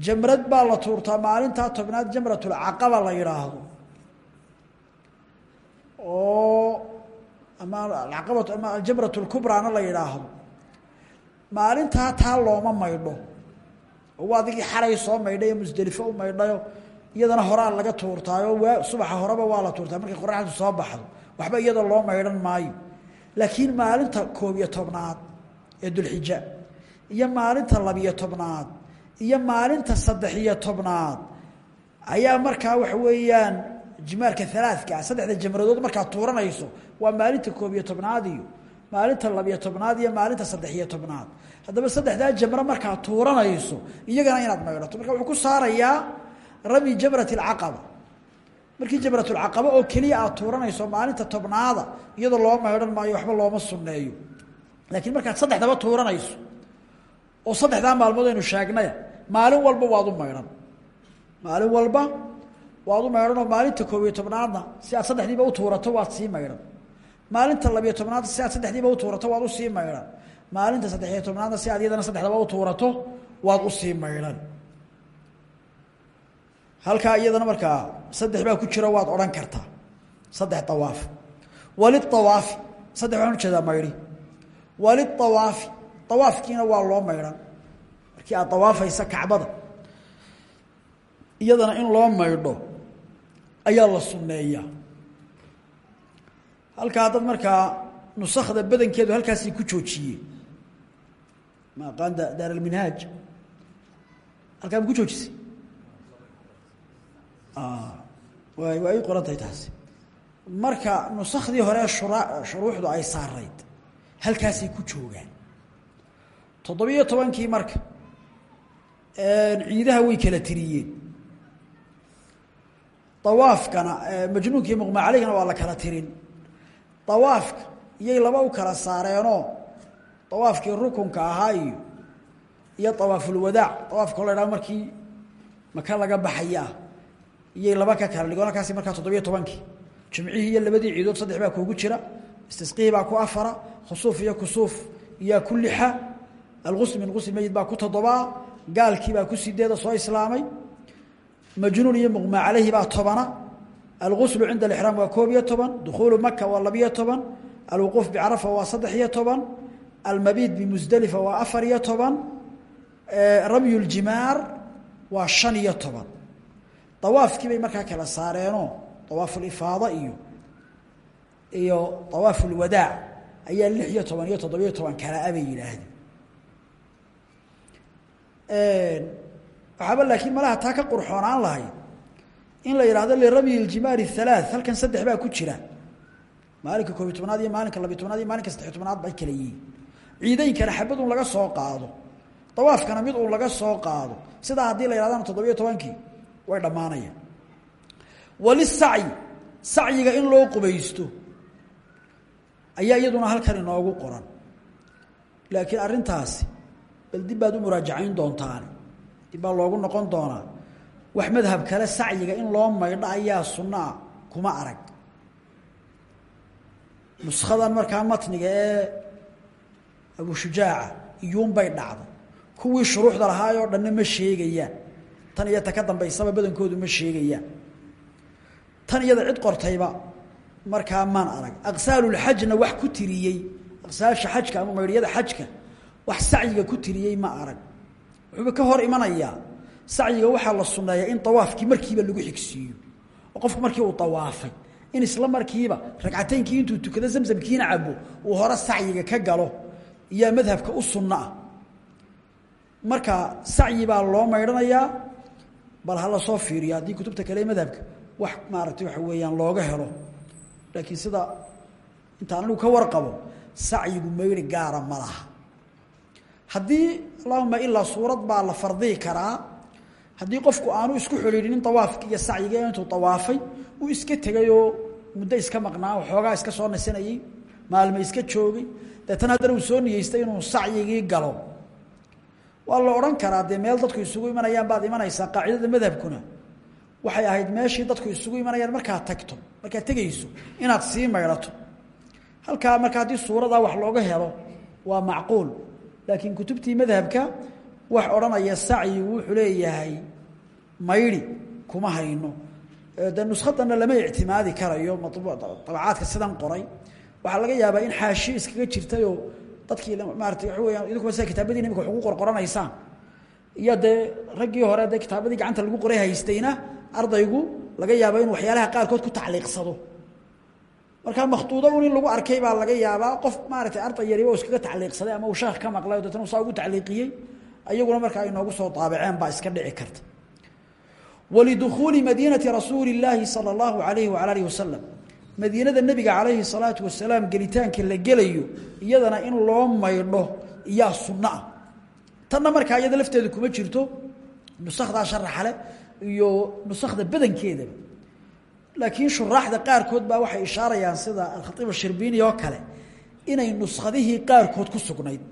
jamrad baa la tuurtaa maalintaa tobnaad jamrat اlcaqaba la yidhaahdo oo ama alcaqabatu ama aljamrat lkubraana la yidhaahdo. Maalintaa taa looma maydho. Oo adigii xalay soo maydhay musdelifo u maydhayo iyadana horaa laga tuurtaayo subaxa horeba waa la tuurtaa markay qoraxdu soo baxdo. Waxba iyada loo maydhan maayo. Laakiin maalinta koob iyo tobnaad ee dulxija iyo maalinta labiyo tobnaad iyo maalinta saddex iyo tobnaad ayaa markaa waxa weeyaan jimaarka alaadka ah, saddexda jamradood markaad tuuranayso waa maalinta koob iyo tobnaad iyo maalinta labiyo tobnaad iyo maalinta saddexiyo tobnaad. Haddaba saddexdaa jamro markaad tuuranayso iyagana inaad maydhato. Marka wuxuu ku saarayaa rami jamrat alcaqaba markii jamratulcaqaba oo keliya aad tuuranayso maalinta tobnaada iyadoo loo maydhan maayo waxba looma sunneeyo. Laakiin markaad saddexdaba tuuranayso oo saddexdaa maalmood aynu sheegnay maalin walba waad u maydhan. Maalin walba waad u maydhan oo maalinta koob iyo tobnaadna si aad saddexdiiba u tuurato waad sii maydhan maalinta labiyo tobnaadna si aad saddexdiiba u tuurato waad u sii maydhan maalinta saddexiyo tobnaadna si aad iyadana saddexdaba u tuurato waad u sii maydhan halkaa iyadana markaa saddex baa ku jiro waad odhan kartaa. Saddex awaaf waliawaafi saddex waxaan u jeedaa maydhi waliawaafi awaafkiina waa loo maydhan markii aad awaafaysa kacbada iyadana in loo maydho ayaa la sunneeyaa halkaa dad markaa nusakda badankeedu halkaasay ku joojiyeen ma aqaan daar alminhaaj halkaa ma ku joojisay? Way waa ii qoran tahay taasi. Marka nusakhdii hore shura shuruuxdu ay saarayd halkaasay ku joogaan. Toddobiyo tobankii marka ciidaha way kala tiriyeen awaafkana majnuunkii muqma caleyhna waa la kala tirin. Awaafka iyay laba u kala saareenoo awaafkii rukunka ahaa iyo iyo awaafulwadaac awaafka la dhaha markii maka laga baxaya ah iyay laba ka kala dhigoon halkaasi markaa toddobiyo tobankii jimcihii iyo labadii ciidood saddex baa kuugu jira istisqihii baa ku afara khusuuf iyo kusuuf iyaa ku lixa min gusl meyid baa ku toddobaa gaalkii baa ku sideeda soo islaamay majnuun iyo muqmaa caleyhi baa tobana. Alguslu cinda alixraam waa koob iyo toban. Dukhuulu maka waa labiyo toban. Alwuquuf bicarafa waa saddex iyo toban. Almabiid bimusdelifa waa afar iyo toban. Ramyu ljimaar waa shan toban. Awaafkii bay markaa kala saareenoo awaafulifaada iyo iyo awaafulwadaac ayaa lix iyo toban iyo toddobiyo toban kala abay yidhaahdeen waxaaba laakiin malaha taa ka qurxoonaan lahayd in la yidhaahdo liramyi ljimaari halaa halkan saddex baa ku jira. Maalinka koobiy tobnaad iyo maalinka labiy tobnaad iyo maalinka saddexiy tobnaad bay kala yihiin. Ciideynkana xabad un laga soo qaado. Dawaafkana mid uun laga soo qaado. Sidaa haddii la yidhahdana toddobiyo tobankii way dhammaanayaan. Walisacyi sacyiga in loo qubaysto ayaa iyaduna halkan inoogu qoran. Laakiin arrintaasi bal baad u muraajacayn doontaane baa loogu noqon doonaa wax madhab kale sacyiga in loo maydho ayaa sunaa kuma arag. Nuskadan markaa matniga ee abushujaaca iyuunbay dhacday kuwii shuruuxda lahaayoo dhanna ma sheegayaan. Tan iyo ta ka dambaysaba badankoodu ma sheegayaan. Tan iyada cid qortayba markaa maan arag. Aqsaalulxajna wax ku tiriyey aqsaasha xajka ama maydhyada xajka wax sacyiga ku tiriyey ma arag wuxuuba ka hor imanayaa. Sacyiga waxaa la sunneeyaa in awaafkii markiiba lagu xigsiiyo. Oo qofku markii uu awaafay in isla markiiba ragcateynkii intuu tukado zamzamkiina cabo uu hore sacyiga ka galo. Iyaa madhabka u sunno ah. Marka sacyi loo maydhanayaa bal hala soo fiiriyo. Haddii kutubta kale madhabka wax maaragtay waxa weeyaan looga helo. Laakiin sida intaan ka warqabo sacyigu mayri gaara ma laha haddii allahuma ilaa suurad baa la fardiyi karaa haddii qofku aanu isku xidhiidhinin awaafki iyo sacyiga intuu awaafay uu iska tegayoo muddo iska maqnaa waxoogaa iska soo nasanayey maalme iska joogay deetana haddana uu soo niyeystay inuu sacyigii galo. Waa la odhan karaa meel dadku isugu imanayaan baad imanaysaa qaacidada madhabkuna. Waxay ahayd meeshii dadku isugu imanayaan markaad tagto markaad tegayso inaad sii maydhato halkaa marka haddii suuradaa wax looga helo waa macquul laakiin kutubtii madhabka wax odhanaya sacyigu wuxuu leeyahay maydhi kuma hayno. De nuskhadanna lama ictimaadi karayo abacaadka sidan qoray. Waxaa laga yaabaa in xaashi iskaga jirtayoo dadkii maarata waxa weyaan idinkuba sida kitaabadiina imika wax ugu qorqoranaysaan. Iyo dee hore dee kitaabadii gacanta lagu qoray haystayna ardaygu laga yaabo inuu waxyaalaha qaarkood ku tacliiqsado markaa makhtuudo un in lagu arkay baa laga yaabaa qof maaratay arday yariba iskaga tacliiqsaday ama uu sheekh ka maqlay o deetna u saa ugu tacliiqiyey. Ayaguna markaa ay noogu soo daabaceen baa iska dhici karta. Walidukuuli madiinati rasuuli illaahi sala allahu alayhi waala alihi wasalam madiinada nebiga calayhi salaatu wasalaam gelitaanka la gelayo iyadana in loo maydho iyaa sunno ah. Tanna markaa iyada kuma jirto nusakdaa sharaxale iyo nusakda badankeedaba laakiin shuraaxda qaarkood baa waxay ishaarayaan sida alkhaiib ashirbiini oo kale inay nuskadihii qaarkood ku sugnayd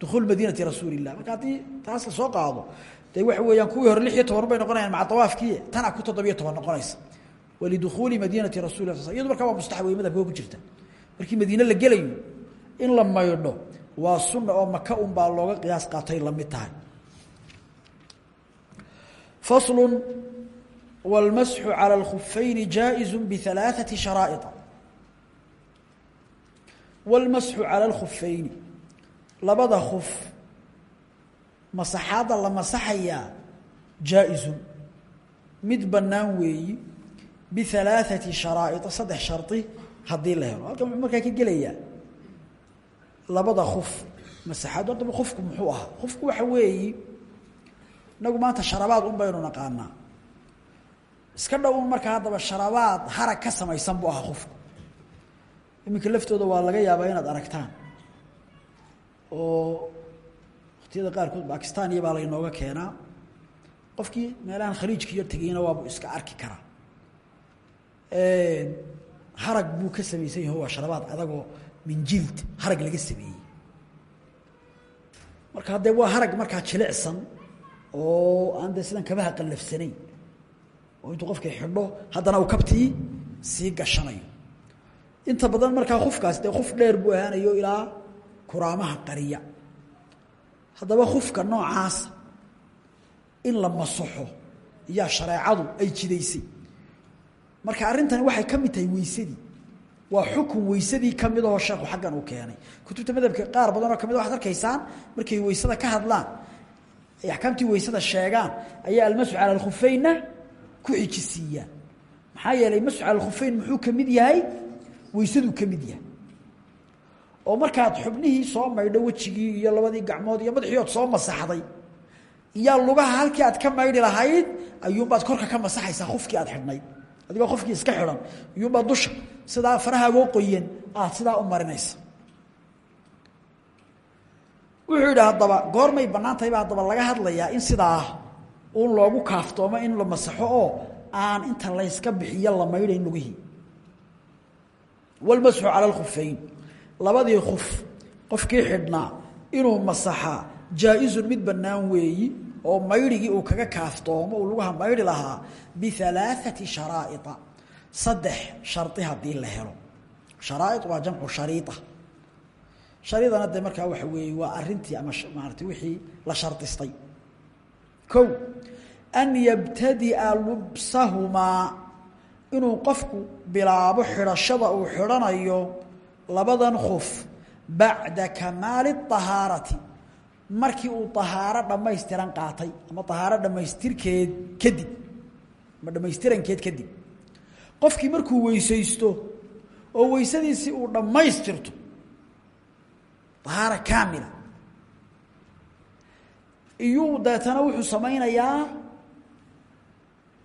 dukuul madiinati rasuuli illah marka taas la soo qaado dee waxa weeyaan kuwii hore lix bay noqonayaan maca awaafkii tana ku toddobiyo toban noqonaysa. Walidukuuli madiinati rasul iyadu markaa waa mustaxab wey jirta. Markii madiine la gelayo in la maydho waa sunna oo maka un baa looga qiyaas qaatay la mid tahay. Faslu wاlmasxu calى اlkhufayni jaaئizu biثalaaثaةi sharaaئiطa wاlmasxu calى اlkhufayni labada kuf masaxaadda la masaxayaa jaa-izun mid bannaan weeyi bialaaثati sharaa'ia saddex shari haddii la helo halkan wuxuu markaa ka gelayaa labada kuf masaxaad haddaba kufku muxuu ahaa kufku waxa weeyi inagu maanta sharabaad un baynu naqaanaa iska dhow markaa haddaba sharabaad harag ka samaysan buu ahaa kufku iminka laftooda waa laga yaabaa inaad aragtaan. Oo waktiyada qaarkood bakistan iyo baa laynooga keenaa. Qofkii meelahan khaliijka iyo tegeyna waabuu iska arki karaa. Harag buu ka samaysan yaho waa sharabaad adagoo min jild harag laga sameeyey. Marka haddee waa harag markaa jilicsan oo aan dee sidan kabaha qallafsanayn oo intuu qofkii xidho haddana uu kabtii sii gashanayo. Inta badan markaa kufkaas dee kuf dheer buu ahaanayo ilaa kuraamaha qariya. Haddaba kufka noocaasa in la masaxo iyaa shareecadu ay jidaysay. Marka arrintani waxay ka mid tahay weysadii waa xukun weysadii ka mid ahoo sheekhu xaggan uu keenay. Kutubta madhabka qaar badan oo ka mid waxad arkaysaan markay weysada ka hadlaan ay axkaamtii weysada sheegaan ayaa almasxu cala alkhufeynna ku xijisiiyaan maxaa yeelay masxu cala muxuu ka yahay? Weysaduu ka yahay. Oo markaad xubnihii soo maydho wejigii iyo labadii gacmood iyo madaxii soo masaxday iyaa lugaha halkii aad ka maydhi lahayd ayuunbaad korka ka masaxaysaa kufkii aad xidhnayd. Adigoo qofkii iska xidhan iyuunbaad dusha sidaa farahaagoo qoyan aad sidaa u marinaysa. Wuxuu yidhi haddaba goormay bannaan tahay baa laga hadlayaa in sidaa uun loogu kaaftoomo in la masaxo oo aan inta layska bixiyo la maydhayn lugihii walmasxu cala alkhufeyn labadii kuf qofkii xidhnaa inuu masaxaa jaa-izun mid bannaan weeyi oo maydhigii uu kaga kaaftoomo uu lugaha maydhi lahaa bialaaثati sharaa'ia saddex shari haddii la helo. Sharaai waa jamcu shariia shariidana de markaa waxa weeye waa arintii ama maarata wixii la shardistay ko an yabtadia lubsahumaa inuu qofku bilaabo xidhashada uu xidhanayo labadan khuf bacda kamaali ahaarati markii uu ahaaro dhammaystiran qaatay ama ahaaro dhammaystirkeed kadib ama dhammaystirankeed kadib. Qofkii markuu weysaysto oo weysadiisii uu dhammaystirto ahaaro kaamila iyuu deetana wuxuu samaynayaa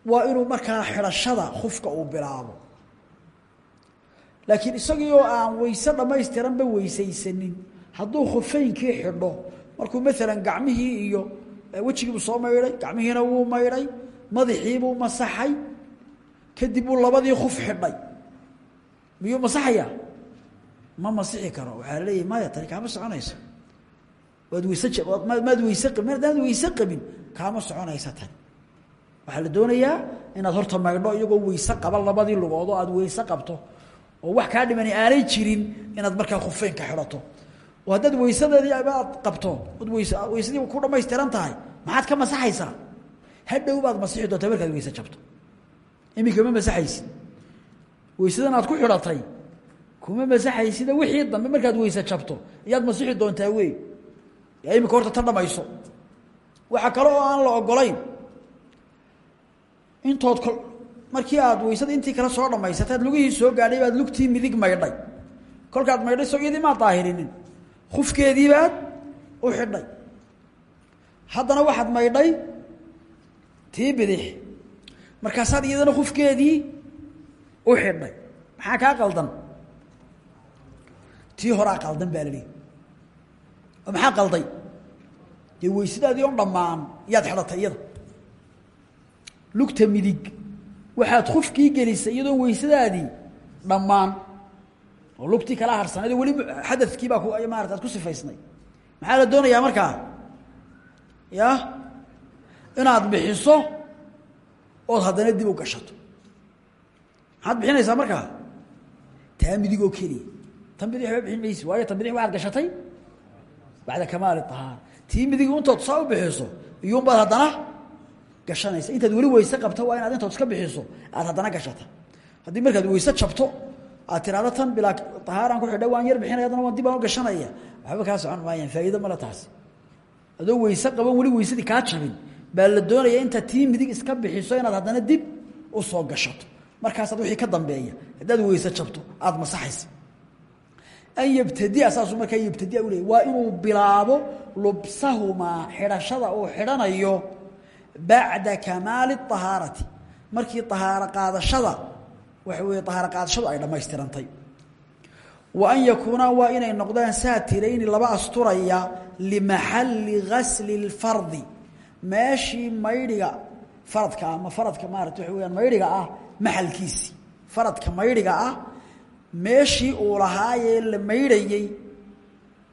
waa inuu markaa xidhashada kufka uu bilaabo. Laakiin isagii oo aan weyse dhammaystiranba weysaysanin. Hadduu khufeynkii xidho markuu maalan gacmihii iyo wejigiibuu soo maydhay gacmihiina wuu maydhay madaxiibuu masaxay kadib uu labadii kuf xidhay. Miyuu masaxayaa? Ma masixi karo. Waxaa la leeyahy maya tani kaama soconayso maad weyse qabin haddaad weyse qabin kaama soconaysa tani waxaa la doonayaa inaad horta maydho iyagoo weyse qaba labadii lugoodoo aad weyse qabto oo wax kaa dhimani aanay jirin inaad markaa khufeynka xidhato. Oo haddaad weysadeedii aad qabto od weys weysadii ku dhamaystiran tahay maxaad ka masaxaysaa? Hadhow baad masixi doontaa markaad weyse jabto. Iminka ma masaxaysid. Weysadan aad ku xidhatay kuma masaxaysida wixii dambe markaad weyse jabto iyaad masixi doontaa wey yaa iminka horta tan dhamayso. Waxaa kale oo aan la ogolayn intood markii aad weysada intii kale soo dhamaysatay ad lugihii soo gaadhay baad lugtii midig maydhay. Kolkaad maydhay so iyadii maad daahirinin kufkeedii baad u xidhay. Haddana waxaad maydhay tii bidix. Markaasaad iyadana kufkeedii u xidhay. Maxaa kaa qaldan? Tii horaa qaldan baa oo maxaa qalday? Dee weysadaadii on dhammaan yaad xidhatay iyada. Lugta midig waxaad kufkii gelisay iyadoon weysadaadii dhammaan. Oo lugtii kala harsanayd oo weli xadadkii baa maarata ad ku sifaysnay. Maxaa la doonayaa markaa? Ya? Inaad bixiso ood haddana dib u gashato. Maxaad bixinaysaa markaa? Taa midig oo keliya. Tan bidix ba bixin maysi waayo tan bidix waxaad gashatay bacda kamaali ahaara tii midig intood saa u bixiso iyuunbaad haddana gashanaysa intaad weli weyse qabto waa inaad intood iska bixiso aad haddana gashata haddii markaad weyse jabto aad tiraahdo tan bilaa ahaaraan ku xidha waan yar bixinaya waan dib aan gashanaya waxba kaa socon maayaan faa'iido male taasi adoo weyse qaban weli weysadii kaa jabin baa la doonaya intaad tii iska bixiso inaad haddana dib u soo gashato markaasaad wixii ka dambeeya haddaad weyse jabto aada masaxaysa an yabtadia saasuu markaa yabtadia u leeyay waa inuu bilaabo lubsahumaa xidhashada uu xidhanayo bacda kamaali ahaarati markii ahaaro qaadashada waxa weeye ahaaro qaadashadu ay dhammaystirantay. Wa an yakuunaa waa inay noqdaan saatirayni laba asturaya limaxalli gasli اlfardi meeshii maydhiga faradka ama faradka maarata waxa weyaan maydhiga ah maxalkiisii faradka meeshii uu lahaayee la maydhayey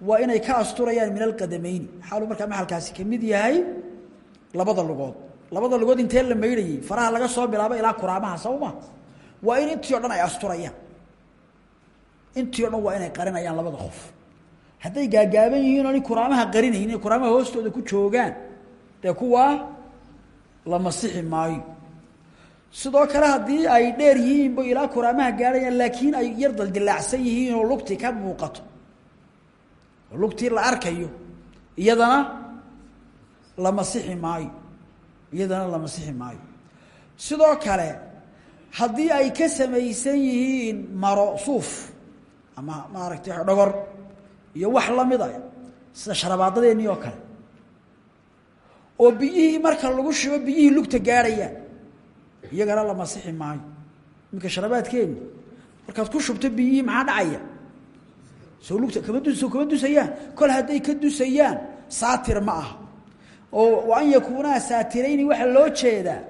waa inay ka asturayaan min alqadamayni xaaluu markaa maxalkaasi ka mid yahay labada lugood. Labada lugood intee la maydhayey faraha laga soo bilaabo ilaa kuraamaha sawma waa in intii o dhan ay asturayaan. Intii o dhan waa inay qarinayaan labada qof. Hadday gaagaaban yihiin o kuraamaha qarinaynin kuraamaha hoostooda ku joogaan dee kuwaa la masixi maayo sidoo kale haddii ay dheer yihiinba ilaa kuraamaha gaadhayaan laakiin ay yar daldilaacsan yihiin oo lugtii ka muuqato. Oo la arkayo. Iyadana la masixi maayo. Iyadana la masixi maayo. Sidoo kale haddii ay ka samaysan yihiin maro suuf ama maaragtay dhogor iyo wax la mid a sida sharabaadadeennii oo kale oo biyihii marka lagu shubo biyihii lugta gaadhayaan iyagana la masixi maayo. Iminka sharabaadkeeni markaad ku shubto biyihii maxaa dhacaya? Soo lugta kama dus kama dusayaan. Kol hadday ka dusayaan saatir ma aha. Oo wa an yakuunaa saatirayni waxaa loo jeedaa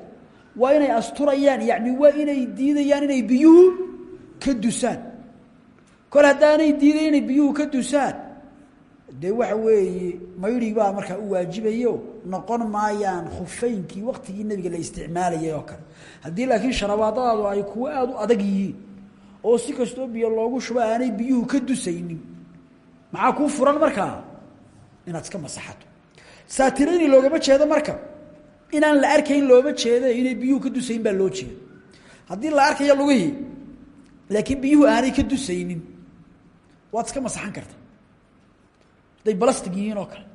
waa inay asturayaan yacni waa inay diidayaan inay biyuhu ka dusaan. Kol haddaanay diidayn inay biyuhu ka dusaan dee waxa weeye maydhi baa markaa u waajibayo noqon maayaan khufaynkii waktigii nebiga la isticmaalayay oo kale. Haddii laakiin sharabaadadaadu ay kuwo aada u adag yihiin oo si kastoo biyo loogu shubo aanay biyuhu ka dusaynin maxaa kuu furan markaa inaad iska masaxato. Saatirayni loogama jeedo marka? Inaan la arkayn looma jeede inay biyuhu ka dusayn baa loo jeeda haddii la arkayo lugihii laakiin biyuhu aanay ka dusaynin waad iska masaxan karta hadday balastig yihiin oo kale.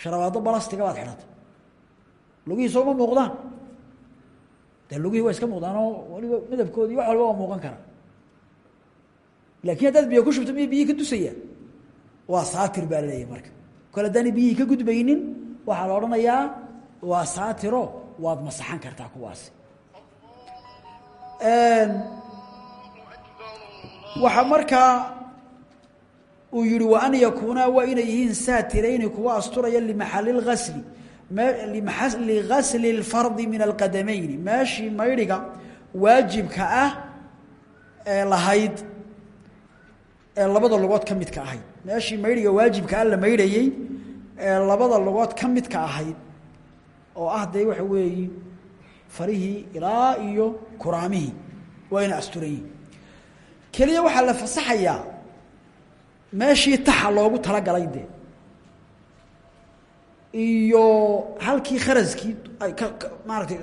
Sharabaado balastiga baad xidhata lugihii sooma muuqdaan? Dee lugihii waa iska muuqdaanoo waliba midabkoodii wax walba waa muuqan kara. Laakiin haddaad biyo ku shubto miya biyihii ka dusayaan? Waa saatir baa la leeyahay marka. Kol haddaanay biyihii ka gudbaynin waxaa la odhanayaa waa saatiro waad masaxan kartaa kuwaasi. Waxaa markaa uu yihi wa an yakuunaa waa inay yihiin saatirayni kuwa asturaya limaxali اgasli ligasli اlfardi min alqadamayni meeshii maydhiga waajibka ah ee lahayd ee labada lugood ka midka ahayd. Meeshii maydhiga waajibka ah la maydhayey ee labada lugood ka midka ahayd oo ah dee waxa weeyi farihii ilaa iyo kuraamihii waa ina asturan yihiin keliya la fasaxayaa meeshii taxa loogu talagalay dee. Iyo halkii kharaskii ay ka maaratay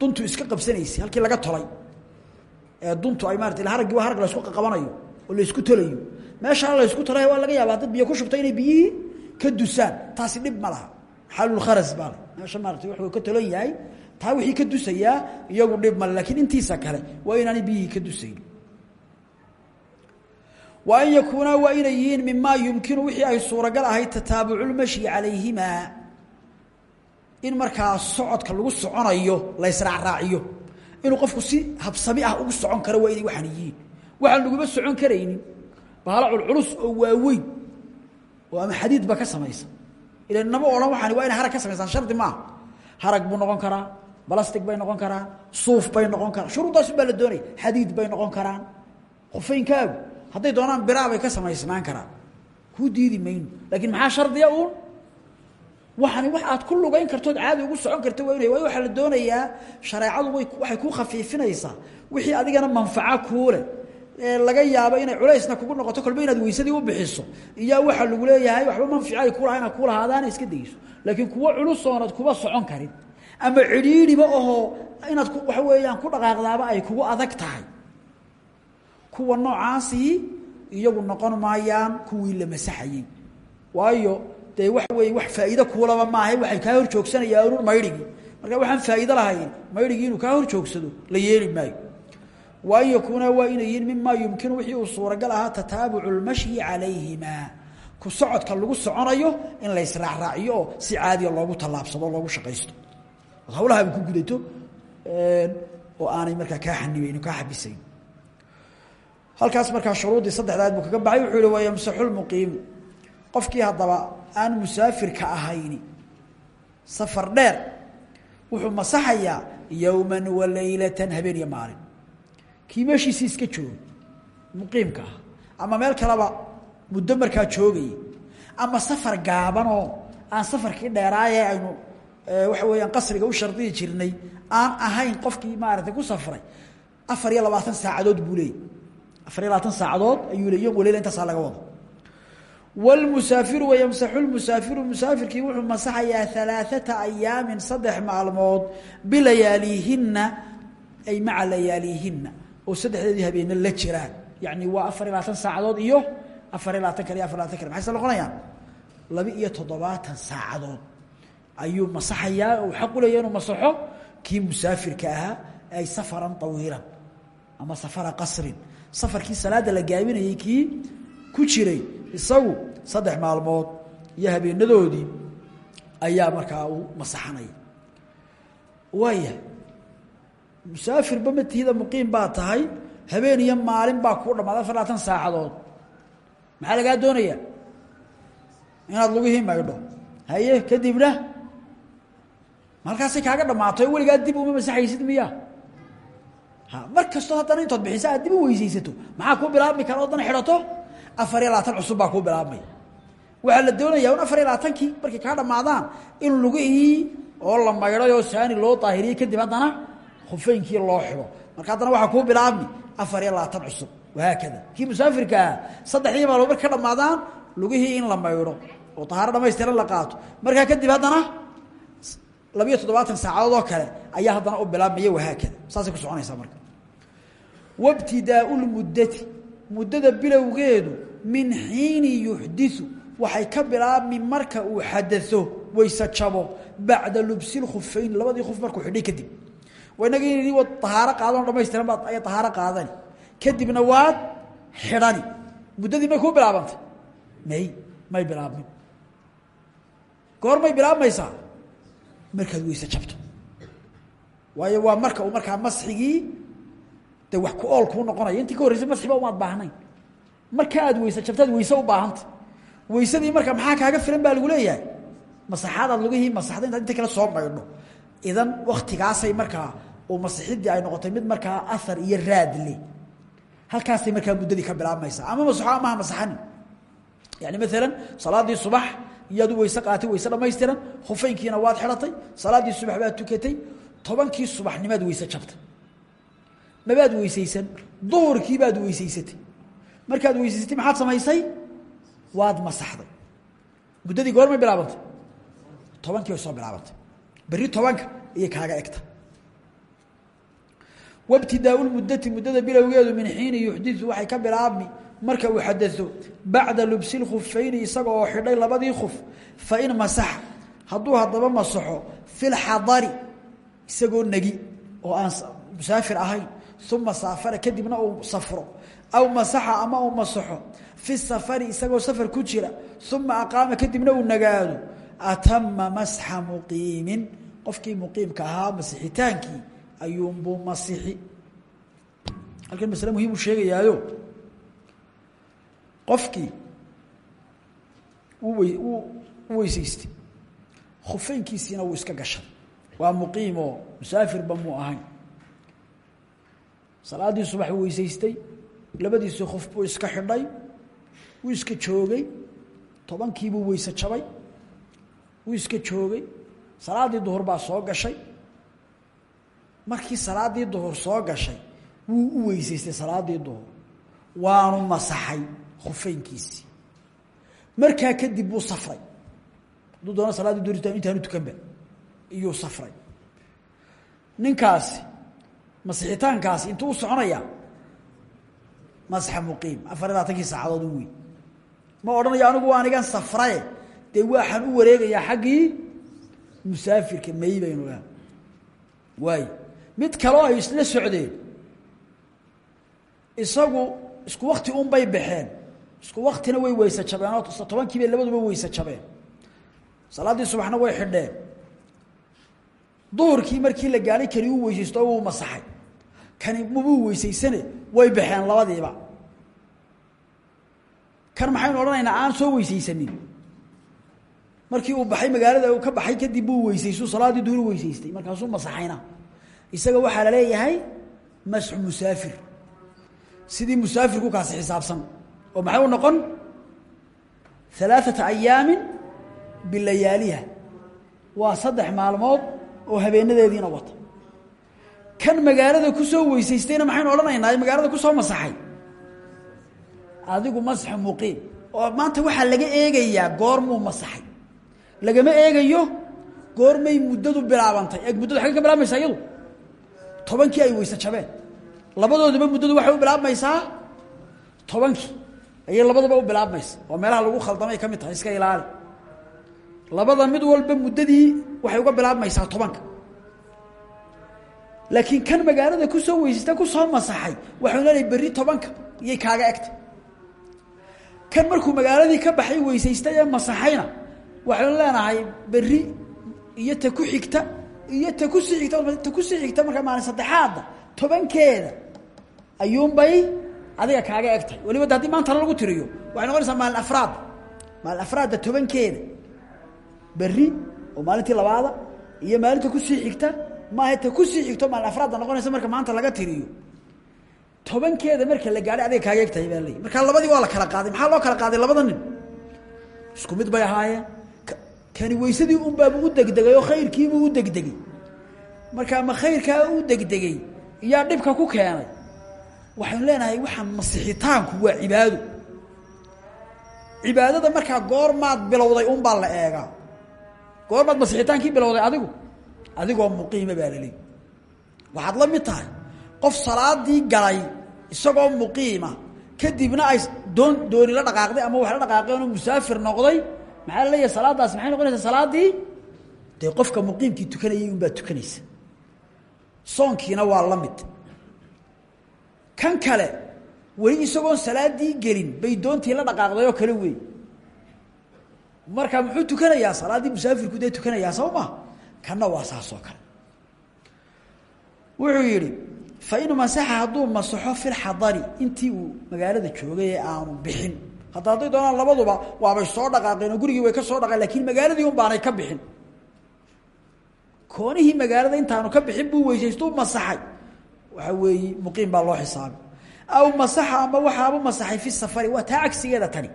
duntu iska qabsanaysay halkii laga tolay. Ee duntu ay maarata haraggii waa harag la isku qabanayo oo la isku tolayo. Meeshaa la isku tolay waa laga yaabaa dad biyo ku shubta inay biyihii ka dusaan. Taasi dhib ma laha. Xaalulkharas baa meesha maarata wuxuu ka tolan yahay taa wixii ka dusayaa iyagu dhib male lakiin intiisa kale waa inaanay biyihii ka dusayn wa an yakuunaa waa inay yihiin mimaa yumkinu wixii ay suuragal ahayd tataabuculmashyi calayhimaa in markaa socodka lagu soconayo la ysraacraaciyo inuu qofku si habsami ah ugu socon karo waa inay waxaan yihiin. Waxaan laguma socon karaynin. Bahala culculus oo waaweyn. Oo ama xadiidba ka samaysa ila nama odhan waxaani waa inay harag ka samaysaan shardi maaha harag buu noqon karaa balastic bay noqon karaan suuf bay noqon karaan shuruuddaas baa la doonaya xadiid bay noqon karaan. Qofeynkaagu hadday doonaan biraa ka samaysnaan karaan. Kuu diidi mayno laakiin maxaa shardiya uun? Waxani wax aad ku lugayn kartood caadi ugu socon karta waa inay waayo waxaa la doonayaa shareecadu way waxay ku khafiifinaysaa. Wixii adigana manfaco kuu leh. Ee laga yaabo inay culaysna kugu noqoto kolba inaad weysadii u bixiso. Iyaa waxaa lagu leeyahay waxba manfico ay kulaha inaad ku lahaadaana iska dayso. Laakiin kuwo culusoonad kuba socon karin ama cidhiidhiba ahoo inaad waxa weeyaan ku dhaqaaqdaaba ay kugu adag tahay kuwa noocaasii iyagu noqon maayaan kuwii la masaxayey waayo dee waxa weeye wax faa'iido kuulaba maahay waxay kaa hor joogsanayaan maydhigii marka waxaan faa'iido lahayn maydhigii inuu kaa hor joogsado la yeeli maayo. Wa an waa inay yihiin mimaa yumkinu wixii uu suuragal ahaa tataabucu lmashyi calayhimaa ku socodka lagu soconayo in la ysraacraaciyo oo si caadiya loogu tallaabsado loogu shaqaysto. Hawlahaaba ku gudato oo aanay markaa kaa xanibaynin kaa xabisayn halkaas markaa shuruuddii saddexdaad buu kaga baxay wuxuu yihi waa yamsaxu lmuqiimu qofkii haddaba aan musaafirka ahayni safar dheer wuxuu masaxayaa yowma wa laylatan habeen iyo maalin. Kii meeshiisii iska jooga muqiimka ah ama meel kaleba muddo markaa joogayay ama safar gaabanoo aan safarkii dheeraaye aynu waxa weeyaan qasriga u shardiyi jirnay aan ahayn qofkii maaragtay ku safray afar iyo labaatan saacadood buu leeyay afar iyo labaatan saacadood ayuu leey yom waleyla intaasaa laga wado. Wlmusaafiru wayamsaxu lmusaafiru musaafirkii wuxuu masaxayaa alaaثata ayaamin saddex maalmood bilayaaliihina ay maca layaaliihina oo saddexdeedii habeena la jiraan. Yani waa afar iyo labaatan saacadood iyo afar iyo labaatan kale iyo afar labatan kale. Maxay se noqonayaan? Laba iyo toddobaatan saacadood. Ayuu masaxayaa uu xaq u leeya inuu masaxo kii musaafirka ay safaran طawiilan ama safara qasrin safarkii salaada la gaabinayay kii ku jiray. Isagu saddex maalmood iyo habeenadoodii ayaa markaa uu masaxanaya waayahay musaafirba matihida muqiim baa tahay habeen iyo maalin baa kuu dhamaada afar saacadood. Maxaa lagaa doonaya? Inaad lugihii maydho haye kadibna malkaasay kaaga dhamaato weligaa dib uma masaxaysid miya mar kastoo haddana intood bixiso aad dib u weysaysato. Maxaa kuu bilaabmi kara oodana xidhato? Afar iyo labaatan cusub baa kuu bilaabmaya waxaa la doonayaa un afar iyo labaatankii markay kaa dhamaadaan in lugihii oo la maydhay oo saani loo daahiriyey kadib haddana khufeynkii loo xido marka haddana waxaa kuu bilaabmi afar iyo labaatan cusub. Wahaakada. Kii musaafirkaa saddexdii maalmood markay ka dhamaadaan lugihii in la maydho. Oo tahaaro dhamaystiran la qaato. Markaa kadib haddana labiyo toddobaatan saacadood oo kale ayaa haddana u bilaabmaya wahaakada. Saasay ku soconaysaa marka. Wabtidaau lmuddati muddada bilowgeedu min xiini yuxdiu waxay ka bilaabmi marka uu xadao wayse jabo bacda lubsi lkhufeyn labadii kuf markuu xidhay kadib. Inagii ahaaro qaadano dhamaystiran baad aya ahaaro qaadani. Kadibna waad xidhani. Muddadii may kuu bilaabantay may may bilaabmin goor may bilaabmaysaa markaad weyse jabto. Waayo waa marka uu markaa masxigii de wax ku ool kuu noqonaya. Intii ka horreysay masxiba umaad baahnayn. Marka aad weyse jabtaad weyse u baahanta weysadii marka maxaa kaaga filan baa lagu leeyahay? Masaxaadaad lugihii masaxda intaad inta kale soo maydho. Idan waktigaasay markaa uu masixidii ay noqotay mid markaa ahar iyo raad leh halkaasay markaa muddadii ka bilaabmaysaa. Ama masaxo amaha masaxanin. Yani maalan salaadii subax iyaad u weyse qaatay weyse dhamaystiran khufeynkiina waad xidhatay salaaddii subax baad tukatay tobankii subaxnimaad weyse jabtay. Mabaad weysaysan duhurkii baad weysaysatay markaad weysaysatay maxaad samaysay? Waad masaxday. Muddadii goormay bilaabantay tobankii way soo bilaabantay berri tobanka ayay kaaga egta wabtidaau lmuddati muddada bilowgeedu min xiini yuxdiu waxay ka bilaabmi marka uu xadao bacda lubsi lkhufayni isaga oo xidhay labadii khuf fain masaxa hadduu haddaba masaxo fi lxadari isagoo negi oo aan musaafir ahayn uma saafara kadibna uu safro. Aw masaxa ama uu masaxo fi safari isagoo safar ku jira uma aqaama kadibna uu nagaado. Atama masxa muqiimin qofkii muqiimka ahaa masixitaankii ayuunbuu masixi. Halkan masle muhiimuu sheegayaayo qofkii u weysaystay khufeynkiisiina wuu iska gashay. Waa muqiim oo musaafirba muu ahayn. Salaaddii subax uu weysaystay. Labadiisii khuf buu iska xidhay. Wuu iska joogay. Tobankiibuu weyse jabay. Wuu iska joogay. Salaaddii duhur baa soo gashay. Markii salaaddii duhur soo gashay wuu u weysaystay salaaddii duhur. Waanu masaxay khufeynkiisii markaa kadib buu safray. Hadduu doona salaadii duhur intaanu tukanba iyuu safray. Ninkaasi masixitaankaasi intuu u soconaya masxa muqiim afar iyo labaatankii saacadood u wey ma odhanayo anigu waa anigan safraye. Dee waxaan u wareegayaa xaggii musaafirka may baynu waay. Mid kaleo ay isla socdeen isagu isku wakti un bay baxeen isku waktina way weyse jabeen oo tobankii bay labaduba weyse jabeen. Salaaddii subaxna way xidheen. Duhurkii markii la gaadhay kani u weysaysto oo uu masaxay. Kani mabuu weysaysane way baxeen labadiiba. Kan maxaynu odhanaynaa aan soo weysaysanin. Markii uu baxay magaalada uu ka baxay kadib buu weysaystu salaaddii duhur weysaystay. Markaasuu masaxayna. Isaga waxaa la leeyahay masxu musaafir. Sidii musaafirku kaasi xisaabsan oo maxay u noqon? Alaaثata ayaamin bilayaaliha. Waa saddex maalmood oo habeenadeediina wata. Kan magaalada ku soo weysaystayna maxaynu odhanaynaa magaalada ku soo masaxay? Adigu masxu muqiim. Oo maanta waxaa laga eegayaa goormuu masaxay. Lagama eegayo goormay muddadu bilaabantay. Eeg muddadu xagge ka bilaabmaysaa iyadu? Tobankii ay weyse jabeen labadoodaba muddadu waxay u bilaabmaysaa tobankii ayay labadaba u bilaabmaysa. Oo meelaha lagu khaldamay ka mid tahay iska ilaali. Labada mid walba muddadii waxay uga bilaabmaysaa tobanka. Laakiin kan magaalada ku soo weysaysta ku soo masaxay waxau leenahay berri tobanka iyay kaaga egtay kan markuu magaaladii ka baxay weysaystay ee masaxayna waxaynu leenahay berri iyo ta ku xigta iyo ta ku sii xigta ta ku sii xigta markaa maalin saddexaadda tobankeeda ayuunbay adiga kaaga egtahay waliba de haddii maantana lagu tiriyo waxay noqonaysaa maalin afraadda maalin afraadda tobankeeda. Berri oo maalintii labaada iyo maalinta ku sii xigta maaha ta ku sii xigto maalin afraadda noqonaysa marka maanta laga tiriyo. Tobankeeda marka la gaadhay adiga kaaga egtahay baa leey markaa labadii waa la kala qaaday maxaa loo kala qaaday labada nin? Isku mid bay ahaayeen. Kani weysadii unbaabu u degdegay oo khayrkiibuu u degdegey markaa ma khayrkaa u degdegey iyaa dhibka ku keenay waxaynu leenahay waxaan masixitaanku waa cibaado. Cibaadada markaa goormaad bilowday unbaa la eegaa. Goormaad masixitaankii bilowday adigu adigoo muqiima baa la leey waxaad la mid tahay qof salaadii galay isagoo muqiima kadibna ay doon dooni la dhaqaaqday ama wax la dhaqaaqeenoo musaafir noqday maxaa la leeyahay salaadaas maxay noqonaysaa salaaddii? Dee qofka muqiimkii tukanayay unbaa tukanaysa. Soonkiina waa la mid kan kale weli isagoon salaaddii gelin bay doontii la dhaqaaqday oo kale weey marka muxuu tukanayaa? Salaaddii musaafirku dee tukanayaa soo ma? Waa saas oo kale. Wuxuu yidhi fain masaxa hadduu masaxo fi lxadari intii uu magaalada joogay ee aanu bixin. Hadda hadday doonaan labaduba waabay soo dhaqaaqeen oo gurigii way ka soo dhaqeen lakiin magaaladii un baanay ka bixin. Koonihii magaalada intaanu ka bixin buu weysaystu masaxay waxa weeye muqiim baa loo xisaabay aw masaxa ama waxaabu masaxay fi safari waa taa cagsigeeda tani.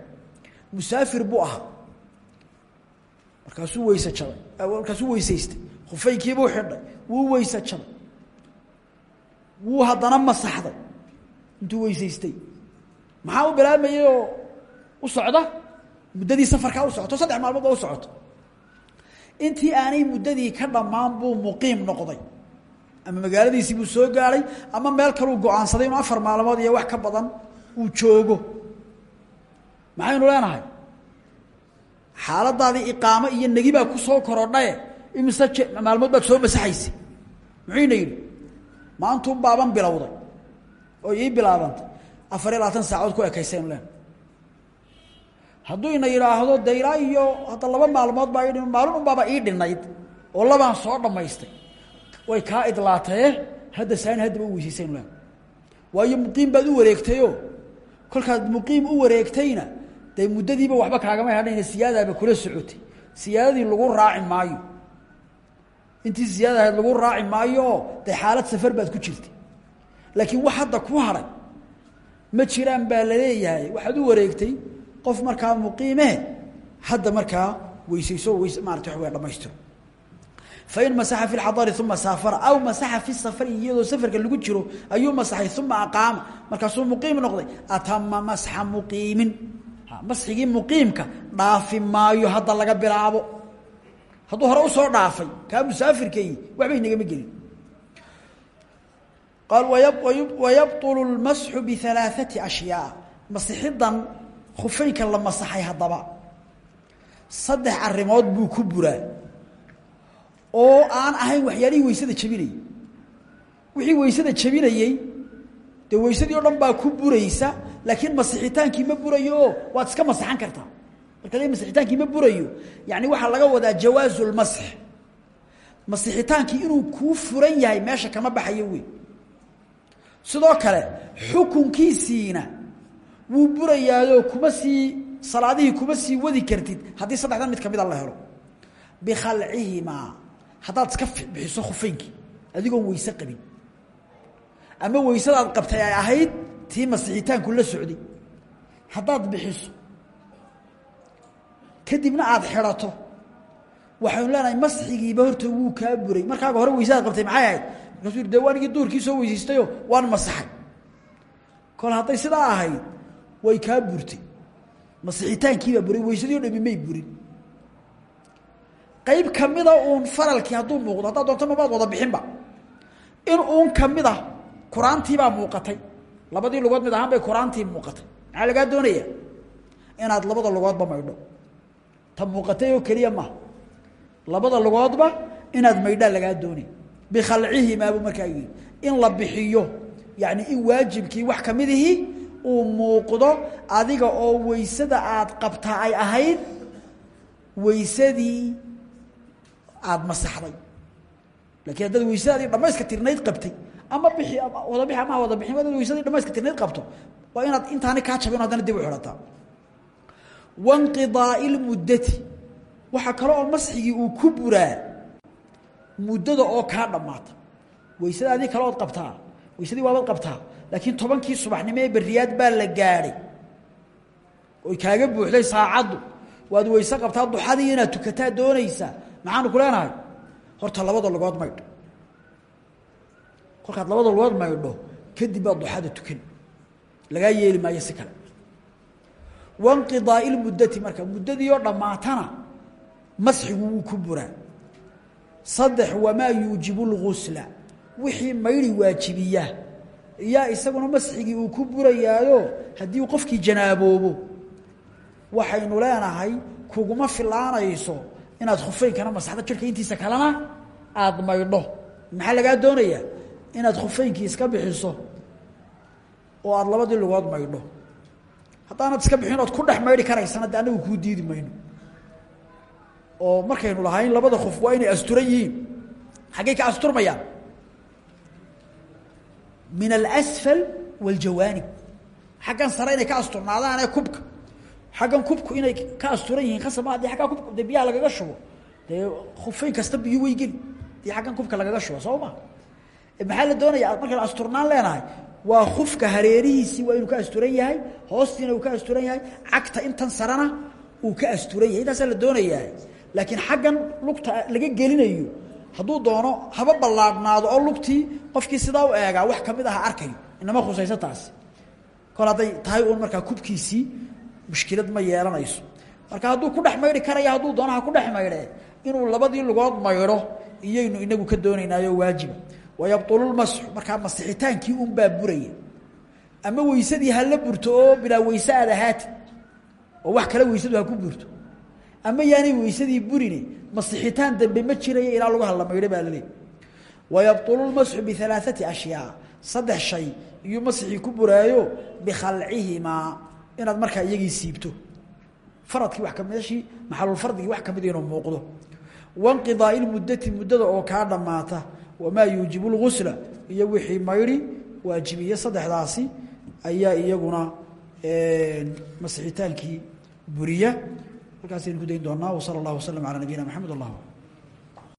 Musaafir buu ahaa. Markaasuu weyse jabay. Markaasuu weysaystay khufeynkiibuu xidhay. Wuu weyse jabay. Wuu haddana masaxday. Intuu weysaystay maxaa u bilaabmayay oo u socda? Muddadii safarkaa u socoto saddex maalmood ba u socoto intii aanay muddadii ka dhammaan buu muqiim noqday ama magaaladiisii buu soo gaadhay ama meel kaluu go'aansaday inuu afar maalmood iyo wax ka badan uu joogo. Maxaynu leenahay? Xaaladaadii iqaamo iyo negi baa ku soo korodhaye imise maalmood baad soo masaxaysa muxuyna yidhi? Maantuu baaban bilowday oo ii bilaabantay. Afar iyo labaatan saacood ku ekaysaynu leen hadduu ina yidhaahdo ilaa iyo hadda laba maalmood baa ii maalin unbaaba ii dhinayd oo labaan soo dhammaystay way kaa idlaataye hadda saani haddaba u weysaysayn len waayo muqiim baad u wareegtayo. Kolkaad muqiim u wareegtayna dee muddadiiba waxba kaagama hadhayna siyaadaaba kula socotay. Siyaadadii lagu raaci maayo. Intii siyaada ahayd lagu raaci maayo oo dee xaalad safar baad ku jirtay. Laakiin wax hadda ku hadhay ma jiraan baa la leeyahay waxaad u wareegtay qof markaa muqiimehe hadda markaa weysayso weys maarata wa dhamaystiro fain masaxa fi lxadari uma saafara aw masaxa fi safari iyadoo safarka lagu jiro ayuu masaxay uma aqaama markaasuu muqiim noqday atama masxa muqiimin masxigii muqiimka dhaafi maayo hadda laga bilaabo hadduu hore usoo dhaafay kaa musaafirkay waxba inagama gelin qaal wayabطulu اlmasxu bialaaثati ashyaa masixidan khufeynka la masaxay haddaba saddex arrimood buu ku buraa oo aan ahayn waxyaalihii weysada jabinayey wixii weysada jabinayey dee weysadii o dhan baa ku buraysa laakiin masixitaankii ma burayo waad iska masaxan kartaa. Marka masixitaankii ma burayo yani waxaa laga wadaa jawaazu lmasx masixitaankii inuu kuu furan yahay meesha kama baxayo wey. Sidoo kale xukunkiisiina wuu burayaayoo kuma sii salaadihii kuma sii wadi kartid. Haddii saddexdan mid kamida la helo. Bikhalcihimaa haddaad iska bixiso khufeynkii adigoon weyse qabin. Ama weysadaad qabtay ay ahayd tii masixitaanku la socday. Haddaad bixiso kadibna aada xidhato. Waxaynu leenahay masxigiiba horta wuu kaa buray. Markaaga hore weysadaad qabtay maxay ahayd? Markaasuu de waanigii duurkii soo weysaystayo waan masaxay. Kol hadday sidaa ahayd way kaa burtay masixitaankiibaa buray weysadii o may burin qayb kamida uun faralkii hadduu muuqdo haddaad doonto mamaad wada bixinba. In uun kamida quraantiibaa muuqatay. Labadii lugood mid ahaan bay quraantii muuqatay. Maxaa lagaa doonaya inaad labada lugoodba maydho. Ta muuqatay oo keliya maha labada lugoodba inaad maydhaa lagaa doonay. Bikhalcihimaabuu markaa yidhi. In la bixiyo yani in waajibkii wax kamidihii uu muuqdo adiga oo weysada aad qabtaa ay ahayd weysadii aada masaxday. Lakiin haddaad weysadaadii dhamayska tirnayd qabtay ama bixi wada bixi ama wada bixin haddaad weysadii dhamayska tirnayd qabto waa inaad intaani kaa jabin haddana dib u xidhataa wainqidaai lmuddati waxaa kale oo masxigii uu ku buraa muddada oo kaa dhammaata. Weysadaadii kale ood qabtaa weysadii waabaad qabtaa laakiin tobankii subaxnimo ee beriyaad baa la gaadhay. Oy kaaga buuxday saacaddu waad weyse qabtaa duxadii inaad tukataa doonaysaa maxaanu ku leenahay? Horta labada lugood maydho kolkaad labada lugood maydho kadib baad duxada tukan. Lagaa yeeli maayo si kale. Wainqidaai lmuddati marka muddadii oo dhammaatana masxigu wuu ku buraa. Saddex wamaa yuujibu lgusla wixii maydi waajibiya. Iyaa isaguna masxigii uu ku burayaayo haddii qofkii janaaboobo waxaynu leenahay kuguma filaanayso inaad khufeynkana masaxdo jirka intiisa kalena aada maydho. Maxaa lagaa doonayaa inaad khufeynkii iska bixiso oo aada labadii lugood maydho. Haddaanad iska bixin ood ku dhex maydhi karaysana de anagu kuu diidi mayno. Oo markaynu lahayn labada khuf waa inay asturan yihiin. Xaggay ka asturmayaan? Min alasfal wاljawaanib xaggan sare inay ka asturnaadaanee kubka xaggan kubku inay ka asturan yihiin khasab ma haddii aggaa kubka de shubo dee khufeyn kasta biyo way geli haddii xaggan kubka lagaga shubo soo ma? Maxaa la doonaya markaynu asturnaan leenahay waa kufka hareerihiisii waa inuu ka asturan yahay hoostiina uu ka asturan yahay cagta intan sarena uu ka asturan yahay intaasaa la doonayaa. Laakiin xaggan lugta laga gelinayo hadduu doono haba ballaadhnaado oo lugtii qofkii sidaa u eegaa wax ka mid aha arkayo inama khusayso taasi. Kol tahay uun markaa kubkiisii mushkilad ma yeelanayso. Marka hadduu ku dhex maydhi karaya hadduu doonaha ku dhex maydhe inuu labadii lugood maydho iyaynu inagu ka doonaynaayoo waajiba. Wayabtululmasxu markaa masixitaankii unbaa buraya. Ama weysadii hala burto oo bilaa weyse aad oo wax kale weysadu ku burto. Ama yaanay weysadii burine masixitaan dambe ma jiraya ilaa lugaha la maydho baa laleey wayabtululmasxu bialaaati ashyaa saddex shay iyuu masixii ku buraayo bikhalcihimaa inaad markaa iyagii siibto. Faradkii wax kamidashii maxalulfardigii wax kamida inuu muuqdo. Wainqidaai lmuddati muddada oo kaa dhammaata wamaa yuujibu lgusla iyo wixii maydhi waajibiye saddexdaasi ayaa iyaguna masixitaankii buriya. Halkaasaynu ku dayn doonaa wsala اllah waslm alى nabiyina mxamed allah